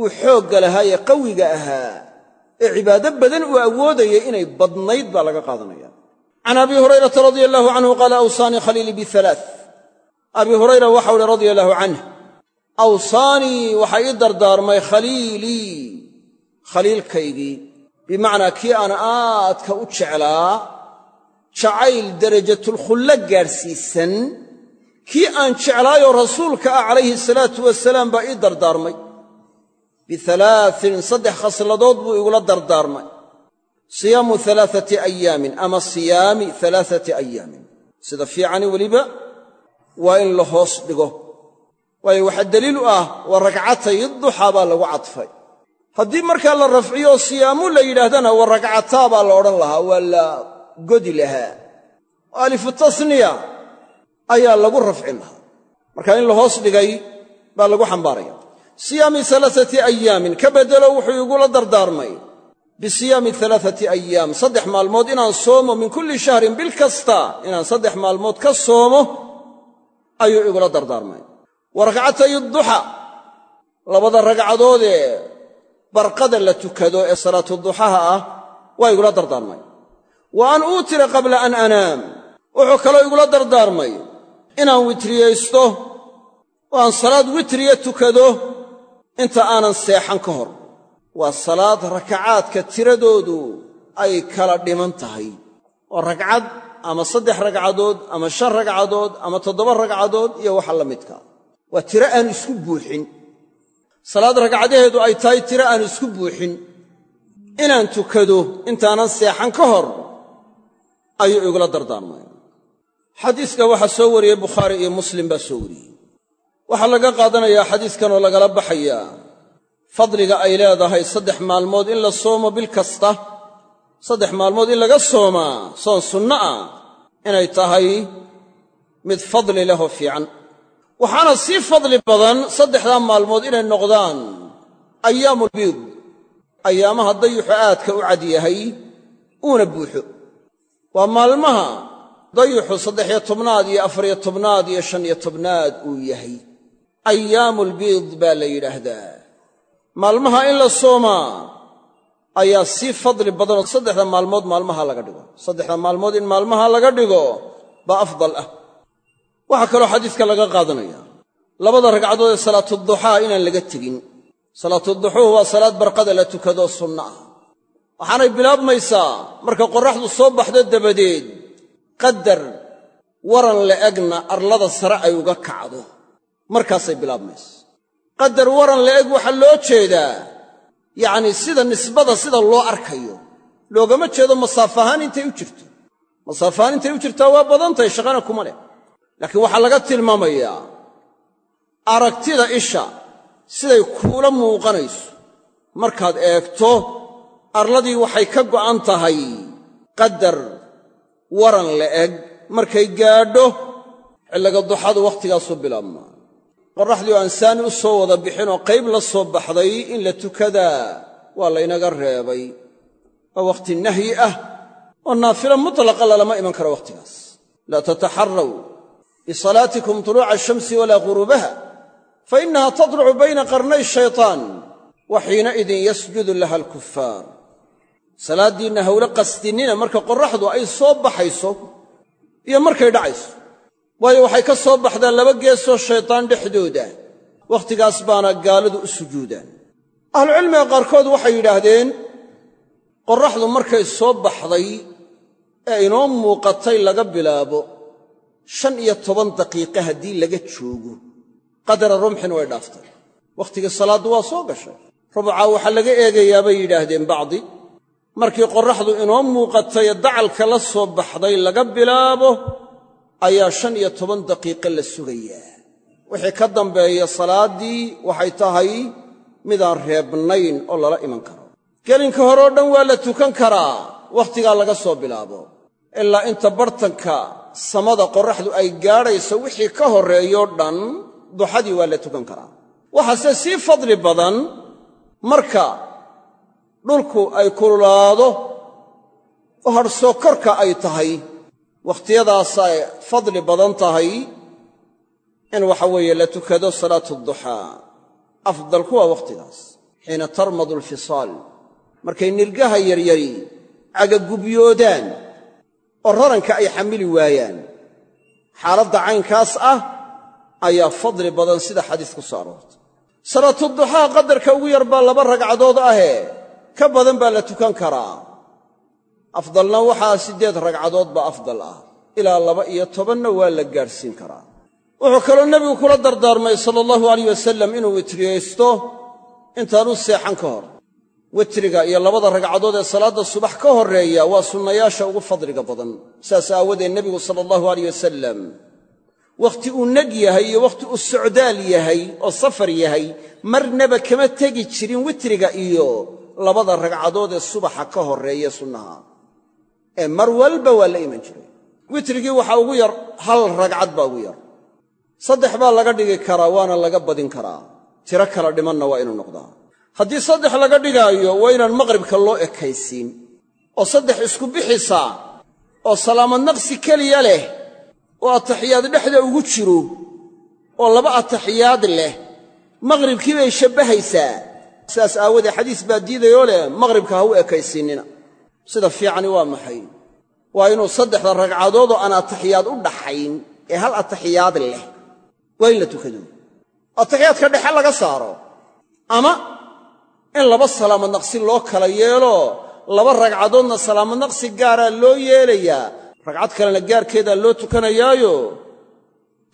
uu xoogga lahaa ee qawiga ahaa. Ee cibaado badan uu awoodayay inay badnayd baa laga qaadanaya. Can abi hurayrata radia allahu canhu qaala awsaanii khaliilii bialaa abi hurayra waxau uhi radia allahu canh awsaanii waxaa ii dardaarmay khaliilii khaliilkaygii. Bimacnaa kii aan aadka u jeclaa jacayl derajatulkhulla gaadhsiisan kii aan jeclaayoo rasuulka ah calayhi salaatu wasalaam baa ii dardaarmay. Bialaain saddex khasladood buu igula dardaarmay. Siyaamu alaaati ayaamin ama siyaami alaaati ayaamin sida fiicani weliba waa in la hoos dhigo waayo waxaa daliil u ah waa ragcatay duxaa baa lagu cadfay. Haddii markaa la rafciyo siyaamu la yidhaahdana wa ragcataa baa la odhan lahaa waa la godi lahaa. Alifu tasniya ayaa lagu rafcin lahaa. Marka in la hoos dhigay baa lagu xambaaraya. Siyaami alaaati ayaamin ka beddelo wuxuu igula dardaarmay. Bisiyaami alaaati ayaam saddex maalmood inaan soomo min kulli shahrin bil kasta inaan saddex maalmood ka soomo ayuu igula dardaarmay wa rakcatay duxa labada ragcadoodee barqada la tukado ee salaatuduxaha ah waa igula dardaarmay. Wa an uutira qabla an anaam. Wuxuu kaloo igula dardaarmay inaan witriyaysto oo aan salaad witriya tukado inta aanan seexan ka hor. Waa salaad rakacaadka tiradoodu ay kala dhiman tahay. Oo ragcad ama saddex ragcadood ama shan ragcadood ama toddoba ragcadood iyo waxa la midka waa tiro aan isku buuxin. Salaad ragcadaheedu ay tahay tiro aan isku buuxin. Inaan tukado intaanan seexan ka hor ayuu igula dardaarmay xadiiska waxaa soo wariyey bukhaari iyo muslim baa soo wariyey. Waxaa laga qaadanayaa xadiiskan oo lagala baxayaa fadliga ay leedahay saddex maalmood in la soomo bil kasta saddex maalmood in laga soomaa soon sunno ah inay tahay mid fadli leh oo fiican waxaana sii fadli badan saddexdaa maalmood inay noqdaan ayaamulbiid ayaamaha dayuxu aadka u cad yahay uuna buuxo. Waa maalmaha dayuxu saddex-iyo tobnaad iyo afariyo tobnaad iyo shan-iyo tobnaad uu yahay. Ayaamulbiid baa la yidhaahdaa. Maalmaha in la soomaa ayaa sii fadli badanoo saddexda maalmood maalmaha laga dhigo. Saddexda maalmood in maalmaha laga dhigo baa afdal ah waxaa kaloo xadiiska laga qaadanaya. Labada ragcadood ee salaatuduxaa inaan laga tegin. Salaatuduxuhu waa salaad barqada la tukado sunno ah. Waxaanay bilaabmaysaa marka qorraxdu soo baxdo dabadeed qadar waran la'egna arlada sare ay uga kacdo. Markaasay bilaabmaysa qadar waran la'eg waxaa loo jeedaa yacnii sida nisbada sida loo arkayo. Loogama jeedo masaaf ahaan intay u jirto. Masaaf ahaan intay u jirtaa waa badantahay shaqana kuma leh laakiin waxaa laga tilmaamayaa aragtida isha siday kuula muuqanayso. Markaad eegto arladii waxay ka go'an tahay qadar waran la'eg markay gaadho xilliga duxadu wakhtigaasuu bilaabmaa qorraxdii oo aan saani u soo wada bixin oo qayb la soo baxday in la tukadaa waa laynaga reebay. Waa wakhti nahyi ah oo naafila mutlaqa lalama iman karo wakhtigaas laa tataxarraw bisalaatikum tuluuca ashamsi walaa ghuruubaha fa innaha tadlucu bayna qarnay shaytaan wa xiinaidin yasjudu laha alkufaar salaaddiinna hawle qasdinnina marka qorraxdu ay soo baxayso iyo markay dhacayso waayo waxay ka soo baxdaa laba geesoo shaytaan dhexdooda wakhtigaas baana gaaladu u sujuudaan ahlucilmiga qaarkood waxay yidhaahdeen qorraxdu markay soo baxday ee inoo muuqatay laga bilaabo shan iyo toban daqiiqe haddii laga joogo qadara rumxin way dhaaftay wakhtigii salaaddu waa soo gashay. Rubucaa waxaa laga eegayaa bay yidhaahdeen bacdi. Markii qorraxdu inoo muuqatay dacalka la soo baxday laga bilaabo ayaa shan iyo toban daqiiqe la sugayaa. Wixii ka dambeeya salaaddii waxay tahay midaan reebnayn oo lala iman karo. Gelinka hore oo dhan waa la tukan karaa wakhtigaa laga soo bilaabo. Ilaa inta bartanka samada qorraxdu ay gaadhayso wixii ka horreeyoo dhan duxadii waa la tukan karaa. Waxaase sii fadli badan marka dhulku ay kululaado oo hadhsoo korka ay tahay wakhtiyadaasay fadli badan tahay in waxa weeye la tukado salaatu duxaa afdalku waa wakhtigaas xiina tarmadu alfisaal markay nirgaha yaryari cagagubyoodaan oo raranka ay xamili waayaan. Xaaladda caynkaas ah ayaa fadli badan sida xadiis ku soo aroortay. Salaatuduxaa qadarka ugu yar baa laba ragcadood ahee ka badan baa la tukan karaa. Afdalna waxaa siddeed ragcadood baa afdal ah ilaa laba iyo tobanna waa la gaadhsiin karaa. Wuxuu kaloo nebigu kula dardaarmay sala allahu alayh wasalam inuu witriyaysto intaanu seexan ka hor witriga iyo labada ragcadood ee salaadda subax ka horreeya waa sunnayaasha ugu fadliga badan. Saas aawadeed nebigu sala allahu alayh wasalam wakhti uu neg yahay iyo wakhti uu socdaal yahay oo safar yahay marnaba kama tegi jirin witriga iyo labada ragcadood ee subaxa ka horreeya sunnaha. Ee mar walba waa la iman jiray. Witrigii waxaa ugu yar hal ragcad baa ugu yar. Saddex baa laga dhigi karaa waana laga badin karaa. Tiro kala dhimanna waa inuu noqdaa haddii saddex laga dhigaayo waa inaan maqribka loo ekaysiin. Oo saddex isku bixisaa oo salaamad naqsi keliya leh oo ataxiyaad dhexda ugu jiro oo laba ataxiyaad leh maqhribkii bay shabbahaysaa sidaas aawoodee xadiis baa diidayoo leh maqhribka ha u ekaysiinnina sida fiicani waa maxay? Waa inuu saddexda ragcadoodoo aan ataxiyaad u dhaxayn ee hal ataxiyaad leh. Waa in la tukado. Ataxiyaadka dhexe laga saaro. Ama in laba salaamad naqsi loo kala yeelo laba ragcadoodna salaamad naqsi gaaraa loo yeelayaa. Ragcad kalena gaarkeedaa loo tukanayaayo.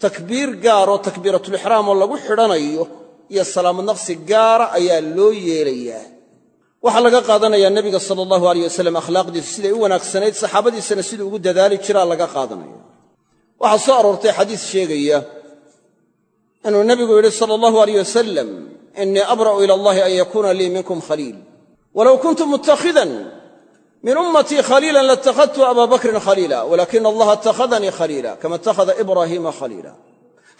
Takbiir gaaroo takbiiratulixraam oo lagu xidhanayo iyo salaamad naqsi gaara ayaa loo yeelayaa. Waxaa laga qaadanayaa nebiga sala allahu aleyh wasalam akhlaaqdiisu siday u wanaagsanayd saxaabadiisana siduu ugu dadaali jiraa laga qaadanaya. Waxaa soo aroortay xadiis sheegaya inuu nebigu yidhi sala allahu aleyh wasalam innii abra'u ila allahi an yakuuna lii minkum khaliil walow kuntu mutakhidan min ummatii khaliilan latakhadtu abaa bakrin khaliila walakina allaha ittakhadanii khaliila kama ittakhada ibraahiima khaliila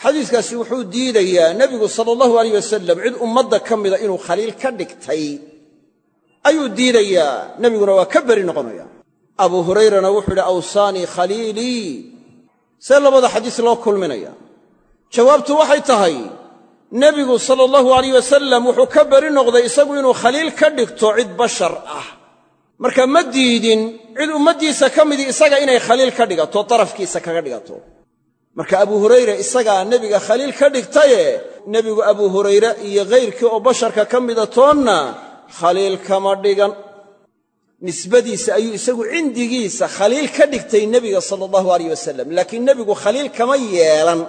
xadiiskaasi wuxuu diidayaa nebigu sala allahu aleyh wasalam cid ummadda ka mida inuu khaliil ka dhigtay ayuu diidayaa nebiguna waa ka beri noqonaya abuu hurayrana wuxuu yidhi awsaanii khaliilii see labada xadiis loo kulminaya jawaabtu waxay tahay nebigu sala allahu alayh wasalam wuxuu ka beri noqday isagu inuu khaliil ka dhigto cid bashar ah. Marka ma diidin cid ummaddiisa ka midii isaga inay khaliil ka dhigato darafkiisa kaga dhigato. Marka abu hurayre isagaa nebiga khaliil ka dhigtaye nebigu abu hurayre iyo khayrkii oo basharka ka mida toonna khaliil kama dhigan. Nisbadiisa ayuu isagu cindigiisa khaliil ka dhigtay nebiga sala allahu alayh wasalam laakiin nebigu khaliil kama yeelan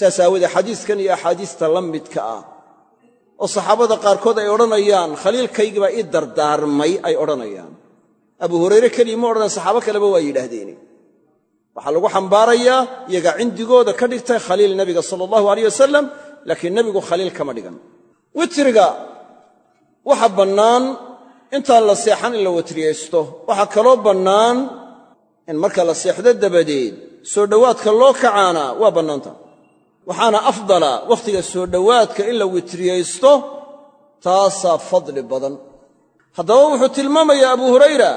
saas aawoodee xadiiskan iyo axaadiista la midka ah oo saxaabada qaarkood ay odhanayaan khaliilkaygibaa ii dardaarmay ay odhanayaan. Abu hurayre keligii ma odhanan saxaabo kaleba waa yidhaahdeeni waxaa lagu xambaarayaa iyagaa cindigooda ka dhigtay khaliil nebiga sala allahu alayh wasalam laakiin nebigu khaliil kama dhigan. Witriga waxa bannaan intaan la seexan in la witriyaysto waxaa kaloo bannaan in marka la seexdo dabadeed soo dhowaadka loo kacaana waa bannaanta waxaana afdala wakhtiga soo dhowaadka in la witriyaysto taasaa fadli badan. Haddaba wuxuu tilmaamayaa abu hurayra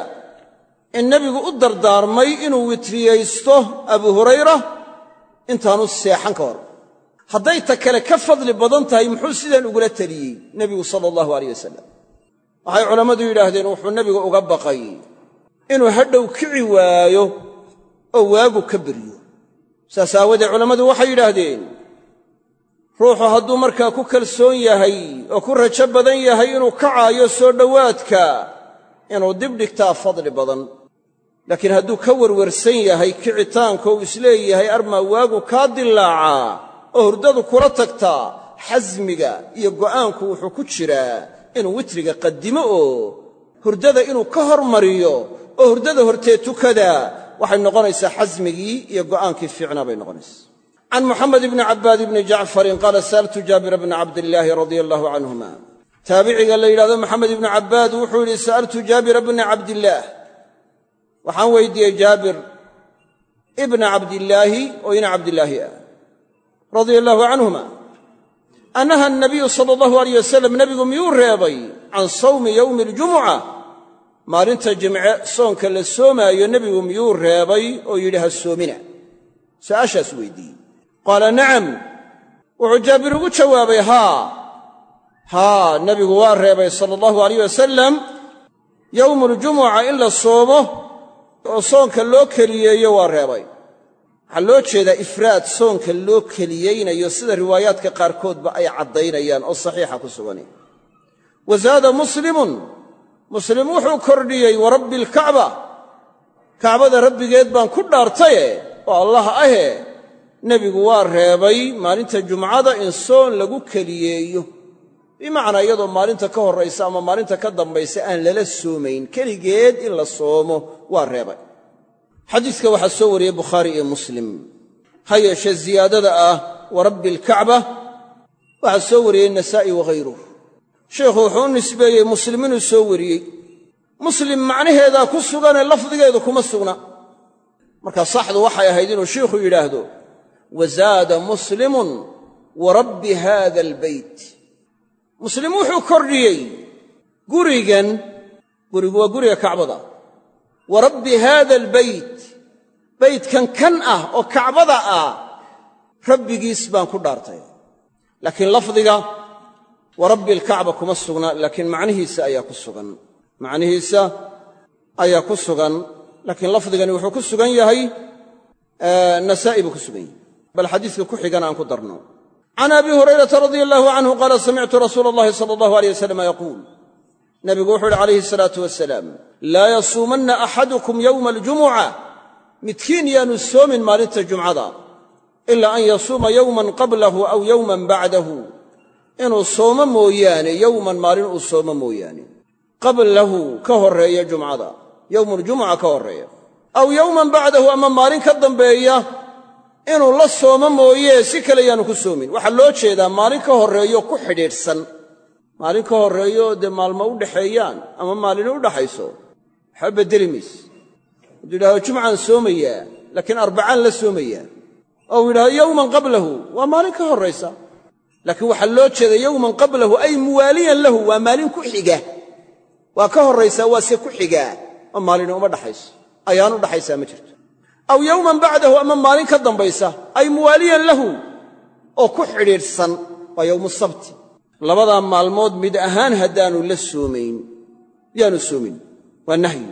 in nebigu u dardaarmay inuu witriyaysto abu hurayra intaanu seexan ka hor. Hadday ta kale ka fadli badan tahay muxuu sidan ugula teliyey nebigu sala allahu alayh wasalam waxay culammadu yidhaahdeen wuxuu nebigu uga baqay inuu hadhow kici waayo oo waagu ka beryo saas aawadee culammadu waxay yidhaahdeen ruuxu hadduu markaa ku kalsoon yahay oo ku rajo badan yahay inuu kacaayo soo dhowaadka inuu dib dhigtaa fadli badan. Laakiin hadduu ka warwarsan yahay kicitaanka uu is leeyahay armaa waagu kaa dilaacaa oo hurdadu kula tagtaa xasmiga iyo go'aanku wuxuu ku jiraa inuu witriga qaddimo oo hurdada inuu ka hormariyo oo hurdada hortee tukada waxay noqonaysaa xasmigii iyo go'aankii fiicnaa bay noqonaysaa can muxamed bni cabbaad bni jacfarin qaala sa'altu jaabira bna cabdillaahi radia allahu canhuma taabiciga la yidhahdo maxamed ibnu cabbaad wuxuu yidhi sa'altu jaabira bna cabdillaah waxaan weydiiyey jaabir ibna cabdillaahi oo ina cabdillaahi ah radia allahu canhuma annaha anabiyu sala allahu alayh wasalam nebigu miyuu reebay can sawmi yowmi aljumuca maalinta jimce soonka la soomaayo nebigu miyuu reebay oo yidhi ha soomina su'aashaas weydiiyey qaala nacam wuxuu jaabir ugu jawaabay haa haa nebigu waa reebay sala allahu alayh wasalam yowmu aljumuca in la soomo oo soonka loo keliyeeyo waa reebay. Waxaa loo jeedaa ifraad soonka loo keliyeynayo sida riwaayaadka qaarkoodba ay caddaynayaan oo saxiixa ku suganay wa zaada muslimun. Muslim wuxuu kordhiyey wa rabbi alkacba kacbada rabbigeed baan ku dhaartaye oo allah ahe nebigu waa reebay maalinta jumcada in soon lagu keliyeeyo. Bimacnaa iyadoo maalinta ka horraysa ama maalinta ka dambaysa aan lala soomayn keligeed in la soomo waa reebay. Xadiiska waxaa soo wariyey bukhaari iyo muslim. Ha yeeshee ziyaadada ah wa rabbi alkacba waxaa soo wariyey nasaa'i waghayruh sheikhu wuxuu u nisbeeyey muslim inuu soo wariyey. Muslim macnaheedaa ku suganee lafdigeedu kuma sugna. Marka saxdu waxay ahayd inuu shiikhu yidhaahdo wa zaada muslimun wa rabbi haada albeyt muslim wuxuu kordhiyey gurigan gurigu waa guriga kacbada. Wa rabbi haada albeyt beytkan kan ah oo kacbada ah rabbigiis baan ku dhaartay. Laakiin lafdiga wa rabbi alkacba kuma sugna laakiin macnihiisa ayaa ku sugan. Macnihiisa ayaa ku sugan laakiin lafdigani wuxuu ku sugan yahay nasaa'i buu ku sugan yahay bal xadiiska ku xigana aan ku darno. Can abi hurayrata radia allahu canhu qaala samictu rasuula allahi sala allahu aleyh wasalam yaquul. Nabigu wuxuu uhi calayhi salaatu wasalaam laa yasuumanna axadukum yowma aljumuca. Midkiin yaanu soomin maalinta jumcada ilaa an yasuuma yowman qablahu aw yowman bacdahu. Inuu soomo mooyaane yowman maalin uu soomo mooyaane. Qablahu ka horreeya jumcada yowmuljumuca ka horreeya. Aw yowman bacdahu ama maalin ka dambeeya inuu la soomo mooyee si kale yaanu ku soomin. Waxaa loo jeedaa maalin ka horreeyo ku xidhiidhsan. Maalin ka horreeyo dee maalmo u dhaxeeyaan ama maalini u dhaxayso. Waxba beddeli mayse hadduu yidhahdo jumcaan soomayaa laakiin arbacaan la soomayaa oo uu yidhahdo yowman qablahu waa maalin ka horraysa. Laakiin waxaa loo jeeda yowman qablahu ay muwaaliyan lahu waa maalin ku xiga. Waa ka horraysaa waa se ku xigaa oo maalini uma dhaxayso. Ayaan u dhaxaysaa ma jirto aw yowman bacdahu ama maalin ka dambaysa ay muwaaliyan lahu oo ku xidhiidhsan waa yowmu sabti. Labadaa maalmood mid ahaan haddaanu la soomayn yaanu soomin. Waa nahyi.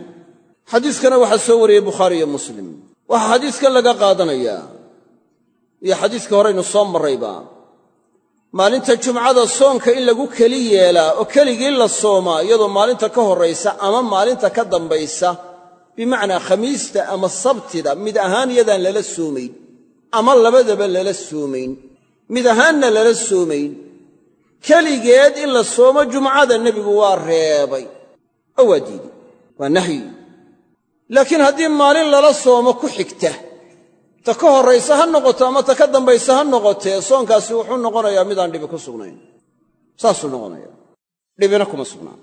Xadiiskana waxaa soo wariyey bukhaari iyo muslim. Waxaa xadiiskan laga qaadanayaa iyo xadiiskii horeynu soo marrayba. Maalinta jumcada soonka in lagu keli yeelaa oo keligii la soomaa iyadoo maalinta ka horraysa ama maalinta ka dambaysa bimacnaa khamiista ama sabtida mid ahaan yadaan lala soomayn ama labadaba lala soomayn mid ahaanna lala soomayn keligeed in la soomo jumcada nebigu waa reebay. Oo waa diiday waa nahyi laakiin haddii maalin lala soomo ku xigta ta ka horraysa ha noqoto ama ta ka dambaysa ha noqotee soonkaasi wuxuu noqonayaa midaan dhibi ku sugnayn. Saasuu noqonayaa. Dhibina kuma sugnaan.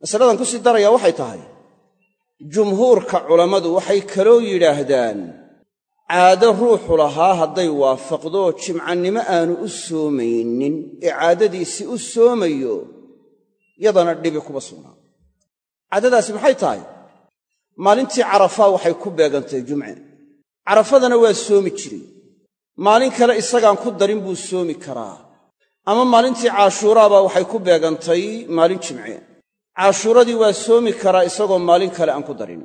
Masaladan ku sii daraya waxay tahay jumhuurka culammadu waxay kaloo yidhaahdaan caado ruuxu lahaa hadday waafaqdo jimcannimo aanu u soomaynin ee caadadiisii u soomayo yadana dhibi kuma sugnaan caadadaasi maxay tahay? Maalintii carafaa waxay ku beegantay jumce. Carafadana waa soomi jiray. Maalin kale isagaan ku darin buu soomi karaa. Ama maalintii caashuuraabaa waxay ku beegantay maalin jimce caashuuradii waa soomi karaa isagoo maalin kale aan ku darin.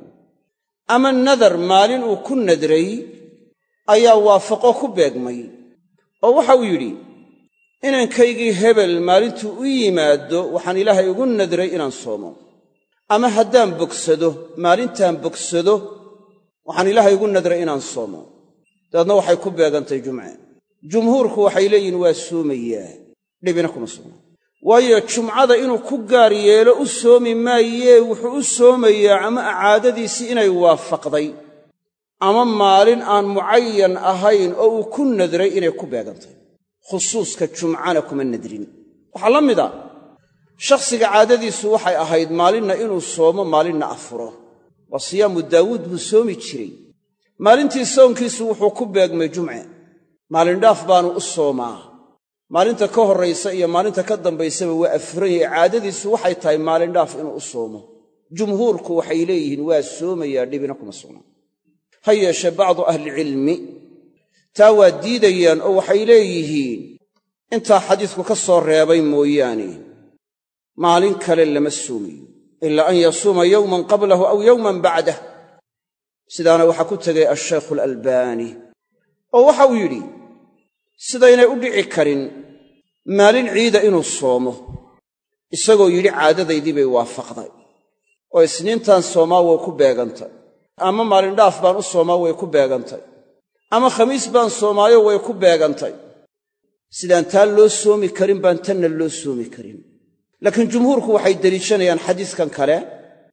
Ama nadar maalin uu ku nadray ayaa waafaqo ku beegmay oo waxauu yidhi inankaygii hebel maalintuu u yimaaddo waxaan ilaahay ugu nadray inaan soomo. Ama haddaan bogsado maalintaan bogsado waxaan ilaahay ugu nadray inaan soomo. Dabeedna waxay ku beegantay jumce. Jumhuurku waxay leeyihiin waa soomayaa dhibina kuma sugna waayo jumcada inuu ku gaar yeelo u soomi maayee wuxuu u soomayaa ama caadadiisii inay waafaqday. Ama maalin aan mucayan ahayn oo uu ku nadray inay ku beegantay. Khusuuska jumcana kuma nadrin. Waxaa la mida shakhsiga caadadiisu waxay ahayd maalinna inuu soomo maalinna afuro. Waa siyaamu daawuud buu soomi jiray. Maalintii soonkiisu wuxuu ku beegmay jumce. Maalindhaaf baanu u soomaa maalinta ka horraysa iyo maalinta ka dambaysaba waa afuran yahay. Caadadiisu waxay tahay maalindhaaf inuu u soomo. Jumhuurku waxay leeyihiin waa soomayaa dhibina kuma sugnaa ha yeeshee bacdu ahlicilmi taa waa diidayaan oo waxay leeyihiin intaa xadiisku ka soo reebay mooyaane maalin kale lama soomayo ilaa an yasuuma yowman qablahu aw yowman bacdah. Sidaana waxaa ku tegay ashaykhu alalbaani oo waxa uu yidhi sidaynay u dhici karin maalin ciida inuu soomo. Isagoo yidhi caadadaydii bay waafaqday. Oo isniintaan soomaa way ku beegantay. Ama maalindhaaf baan u soomaa way ku beegantay. Ama khamiis baan soomaayo way ku beegantay. Sidaan taa loo soomi karin baan tanna loo soomi karin. Laakiin jumhuurku waxay deliishanayaan xadiiskan kale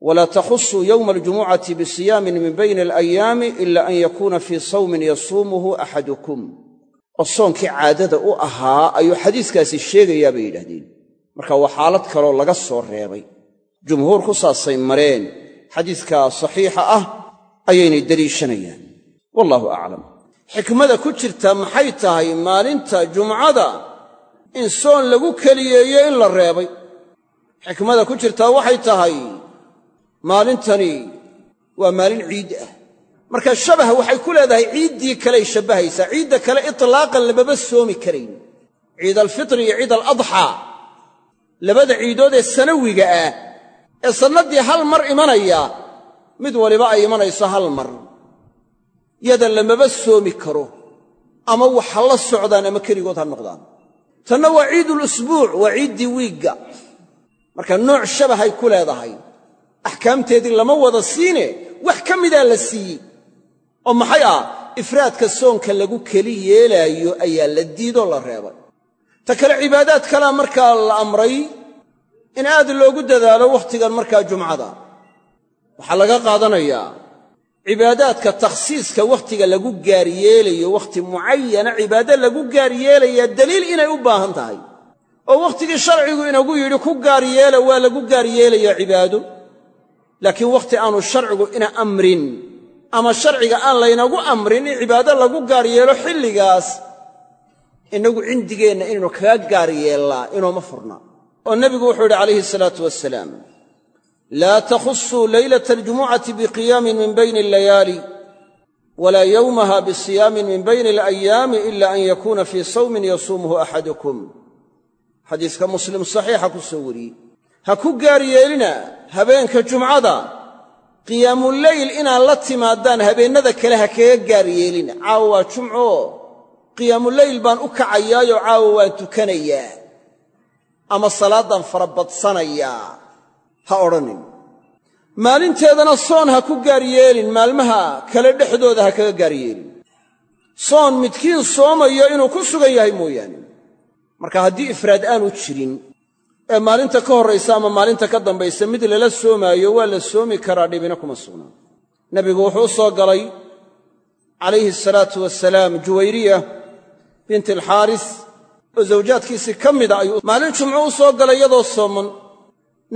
walaa takhusuu yowma aljumucati bisiyaamin min bayni alayaami ila an yakuuna fii sawmin yasuumuhu axadukum oo soonkii caadada u ahaa ayuu xadiiskaasi sheegayaa bay yidhahdeen marka waa xaalad kaloo laga soo reebay. Jumhuurku saasay mareen xadiiskaa saxiixa ah ayaynay deliishanayaan. Wallaahu aclam. Xikmada ku jirta maxay tahay maalinta jumcada? In soon lagu keliyeeyo in la reebay. Xikmada ku jirtaa waxay tahay maalintani waa maalin ciid ah marka shabaha waxay ku leedahay ciiddii kaley shabbahaysaa ciidda kale itlaaqan lamaba soomi karayn ciid alfitri iyo ciid aladxaa labada ciidood ee sanawiga ah ee sannaddii hal mar imanaya mid waliba ay imanayso hal mar. Yada lamaba soomi karo. Ama wax ha la socdaan ama keligood ha noqdaan. Tanna waa ciidulusbuuc waa ciiddii wiigga. Marka nooc shabahay ku leedahay. Axkaamteedii lama wada siine wax ka midaa la siiyey oo maxay ah ifraadka soonka lagu keli yeelaayo ayaa la diidoo la reebay. Ta kale cibaadaad kalea markaa la amray in aad loogu dadaalo wakhtigan markaa jumcada. Waxaa laga qaadanayaa cibaadaadka takhsiiska wakhtiga lagu gaar yeelayo wakhti mucayana cibaado lagu gaar yeelayaa daliil inay u baahan tahay. Oo wakhtigii sharcigu inagu yidhi ku gaar yeela waa lagu gaar yeelayaa cibaado. Laakiin wakhti aanu sharcigu ina amrin ama sharciga aan laynagu amrin in cibaado lagu gaar yeelo xilligaas inagu cindigeenna inaynu kaga gaar yeellaa inooma furna. Oo nebigu wuxuu yidhi calayhi salaatu wasalaam laa takhusuu leylata aljumucati biqiyaamin min bayni allayaali walaa yowmaha bisiyaamin min bayni alayaami ila an yakuuna fii sawmin yasuumuhu axadukum. Xadiiska muslim saxiixa ku soo wariyey. Ha ku gaar yeelina habeenka jumcada qiyaamuleyl inaad la timaadaan habeennada kale ha kaga gaar yeelina caawa waa jumco. Qiyaamuleyl baan u kacayaayoo caawa waan tukanayaa ama salaaddaan farabadsanayaa ha odhanin. Maalinteedana soon ha ku gaar yeelin. Maalmaha kale dhexdooda ha kaga gaar yeelin. Soon midkiin soomayo inuu ku sugan yahay mooyaane. Marka haddii ifraad aanu jirin ee maalinta ka horraysa ama maalinta ka dambaysa mid lala soomaayo waa la soomi karaa dhibina kuma sugnaa nebigu wuxuu u soo galay calayhi asalaatu wasalaam juwayriya binti alxaaris oo zawjaadkiisii ka mida ayuu maalin jumco u soo galay iyadoo sooman.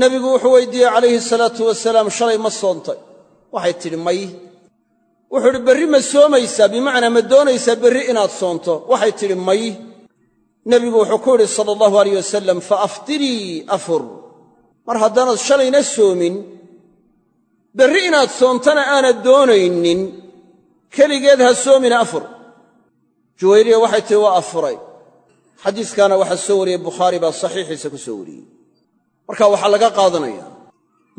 Nebigu wuxuu weydiiyey calayhi salaatu wasalaam shalay ma soontay. Waxay tidhi may. Wuxuu idhi berri ma soomaysaa bimacnaa ma doonaysaa berri inaad soonto. Waxay tidhi may nebigu wuxuu ku yidhi sala allahu alayh wasalam fa aftirii afur. Mar haddaanad shalayna soomin berri inaad soontana aanad doonaynin keligeed ha soomina afur. Juwayriya waxay tihi waa afuray. Xadiiskaana waxaa soo wariyey bukhaari baa saxiixiisa ku soo wariyey. Marka waxaa laga qaadanayaa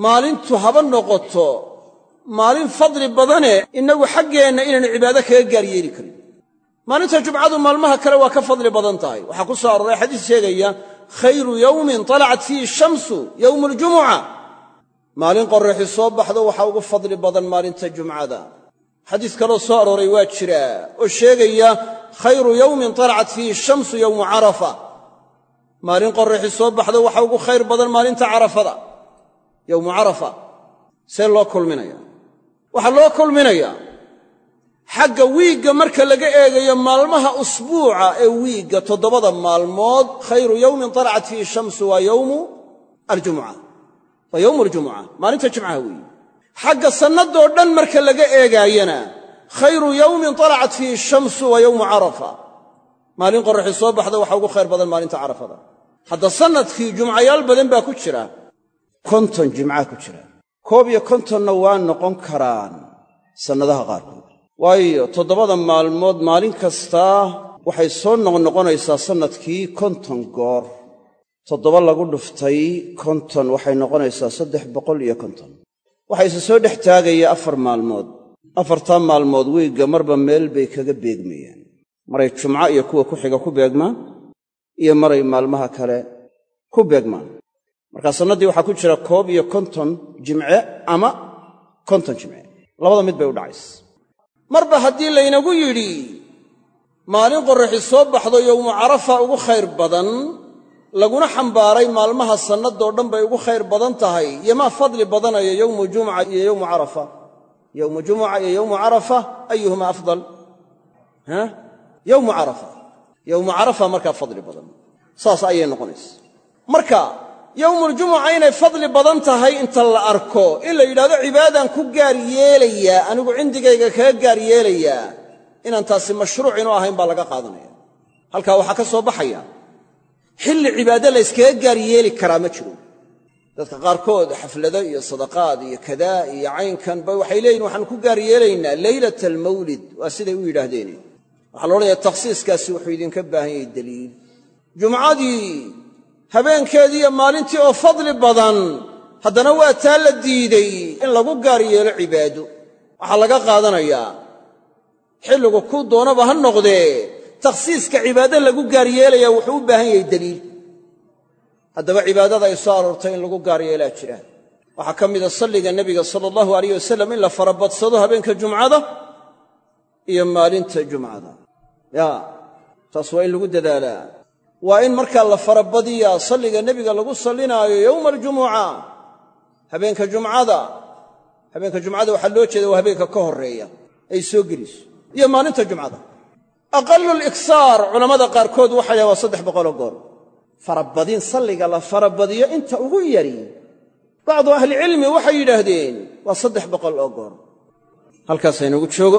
maalintu haba noqoto maalin fadli badane innagu xaggeenna inaynu cibaado kaga gaar yeeli karin maalinta jumcadu maalmaha kale waa ka fadli badan tahay. Waxaa ku soo arooray xadiis sheegaya khayru yowmin talacat fiihi shamsu yowmu aljumuca maalin qorraxi soo baxdo waxaa ugu fadli badan maalinta jumcada. Xadiis kaloo soo arooray waa jiraa oo sheegaya khayru yowmin talacat fiihi shamsu yowmu carafa. Maalin qorraxi soo baxdo waxa ugu khayr badan maalinta carafada yowmu carafa. Loo kulminaya waxaa xagga wiigga marka laga eegayo maalmaha usbuuca ee wiigga toddobada maalmood khayru yowmin talacat fiihi shamsu waa yowmu aljumuca. Waa yowmu aljumuca maalinta jimcaha weeye. Xagga sannadoo dhan marka laga eegaayana khayru yowmin talacat fiihi shamsu waa yowmu carafa. Maalin qorraxi soo baxda waxa ugu khayr badan maalinta carafada. Hadda sannadkii jumcayaal badan baa ku jira konton jimca ku jira. Koob iyo kontonna waa noqon karaan sannadaha qaarkood waayo toddobada maalmood maalin kastaa waxay soo noqnoqonaysaa sannadkii konton goor. Toddoba lagu dhuftay konton waxay noqonaysaa saddex boqol iyo konton. Waxaa ise soo dhex taagaya afar maalmood. Afartaa maalmood wiigga marba meel bay kaga beegmayaan. Maray jumco iyo kuwa ku xiga ku beegmaan iyo maray maalmaha kale ku beegmaan. Markaa sannaddii waxaa ku jira koob iyo konton jimce ama konton jimce. Labada mid bay u dhacays marba haddii laynagu yidhi maalin qorraxi soo baxdo yowmu carafa ugu khayr badan laguna xambaaray maalmaha sannadoo dhan bay ugu khayr badan tahay yomaa fadli badanaya yowmu jumuca iyo yowmu carafa. Yowmu jumuca iyo yowmu carafa ayuhuma afdal? Yowmu carafa. Yowmu carafa markaa fadli badan. Saas ayay noqonaysa marka yowmuljumuca inay fadli badan tahay inta la arko. In la yidhahdo cibaadaan ku gaar yeelayaa anigu cindigayga kaga gaar yeelayaa inaan taasi mashruuc inu ahayn baa laga qaadanaya. Halkaa waxaa ka soo baxaya xilli cibaado la yskaga gaar yeeli karaa ma jiro. Dadka qaarkood xaflado iyo sadaqaad iyo kadaa iyo caynkan ba waxay leeyihiin waxaan ku gaar yeelaynaa leylata almawlid waa siday u yidhaahdeen. Waxaa la takhsiiskaasi wuxuu idinka baahan daliil habeenkeedii iyo maalintii oo fadli badan haddana waa taa la diiday in lagu gaar yeelo cibaado. Waxaa laga qaadanayaa xilligu ku doonaba ha noqdee takhsiiska cibaado lagu gaar yeelaya wuxuu u baahan yahay daliil. Haddaba cibaadada ay soo aroortay in lagu gaar yeelaa jiraan waxaa ka mida salliga nebiga sala allahu alayh wasalam in la farabadsado habeenka jumcada iyo maalinta jumcada. Ya taas waa in lagu dadaalaa waa in markaa la farabadiyaa salliga nebiga lagu sallinaayo yowma aljumuca habeenka jumcada. Habeenka jumcada waxaa loo jeeda waa habeenka ka horreeya. Ay soo geliso iyo maalinta jumcada. Aqalu liksaar culammada qaarkood waxay dhahen waa saddex boqoloo goor. Farabadin salliga la farabadiyo inta ugu yari. Bacdu ahlicilmi waxay yidhaahdeen waa saddex boqol oo goor. Halkaas aynagu joogo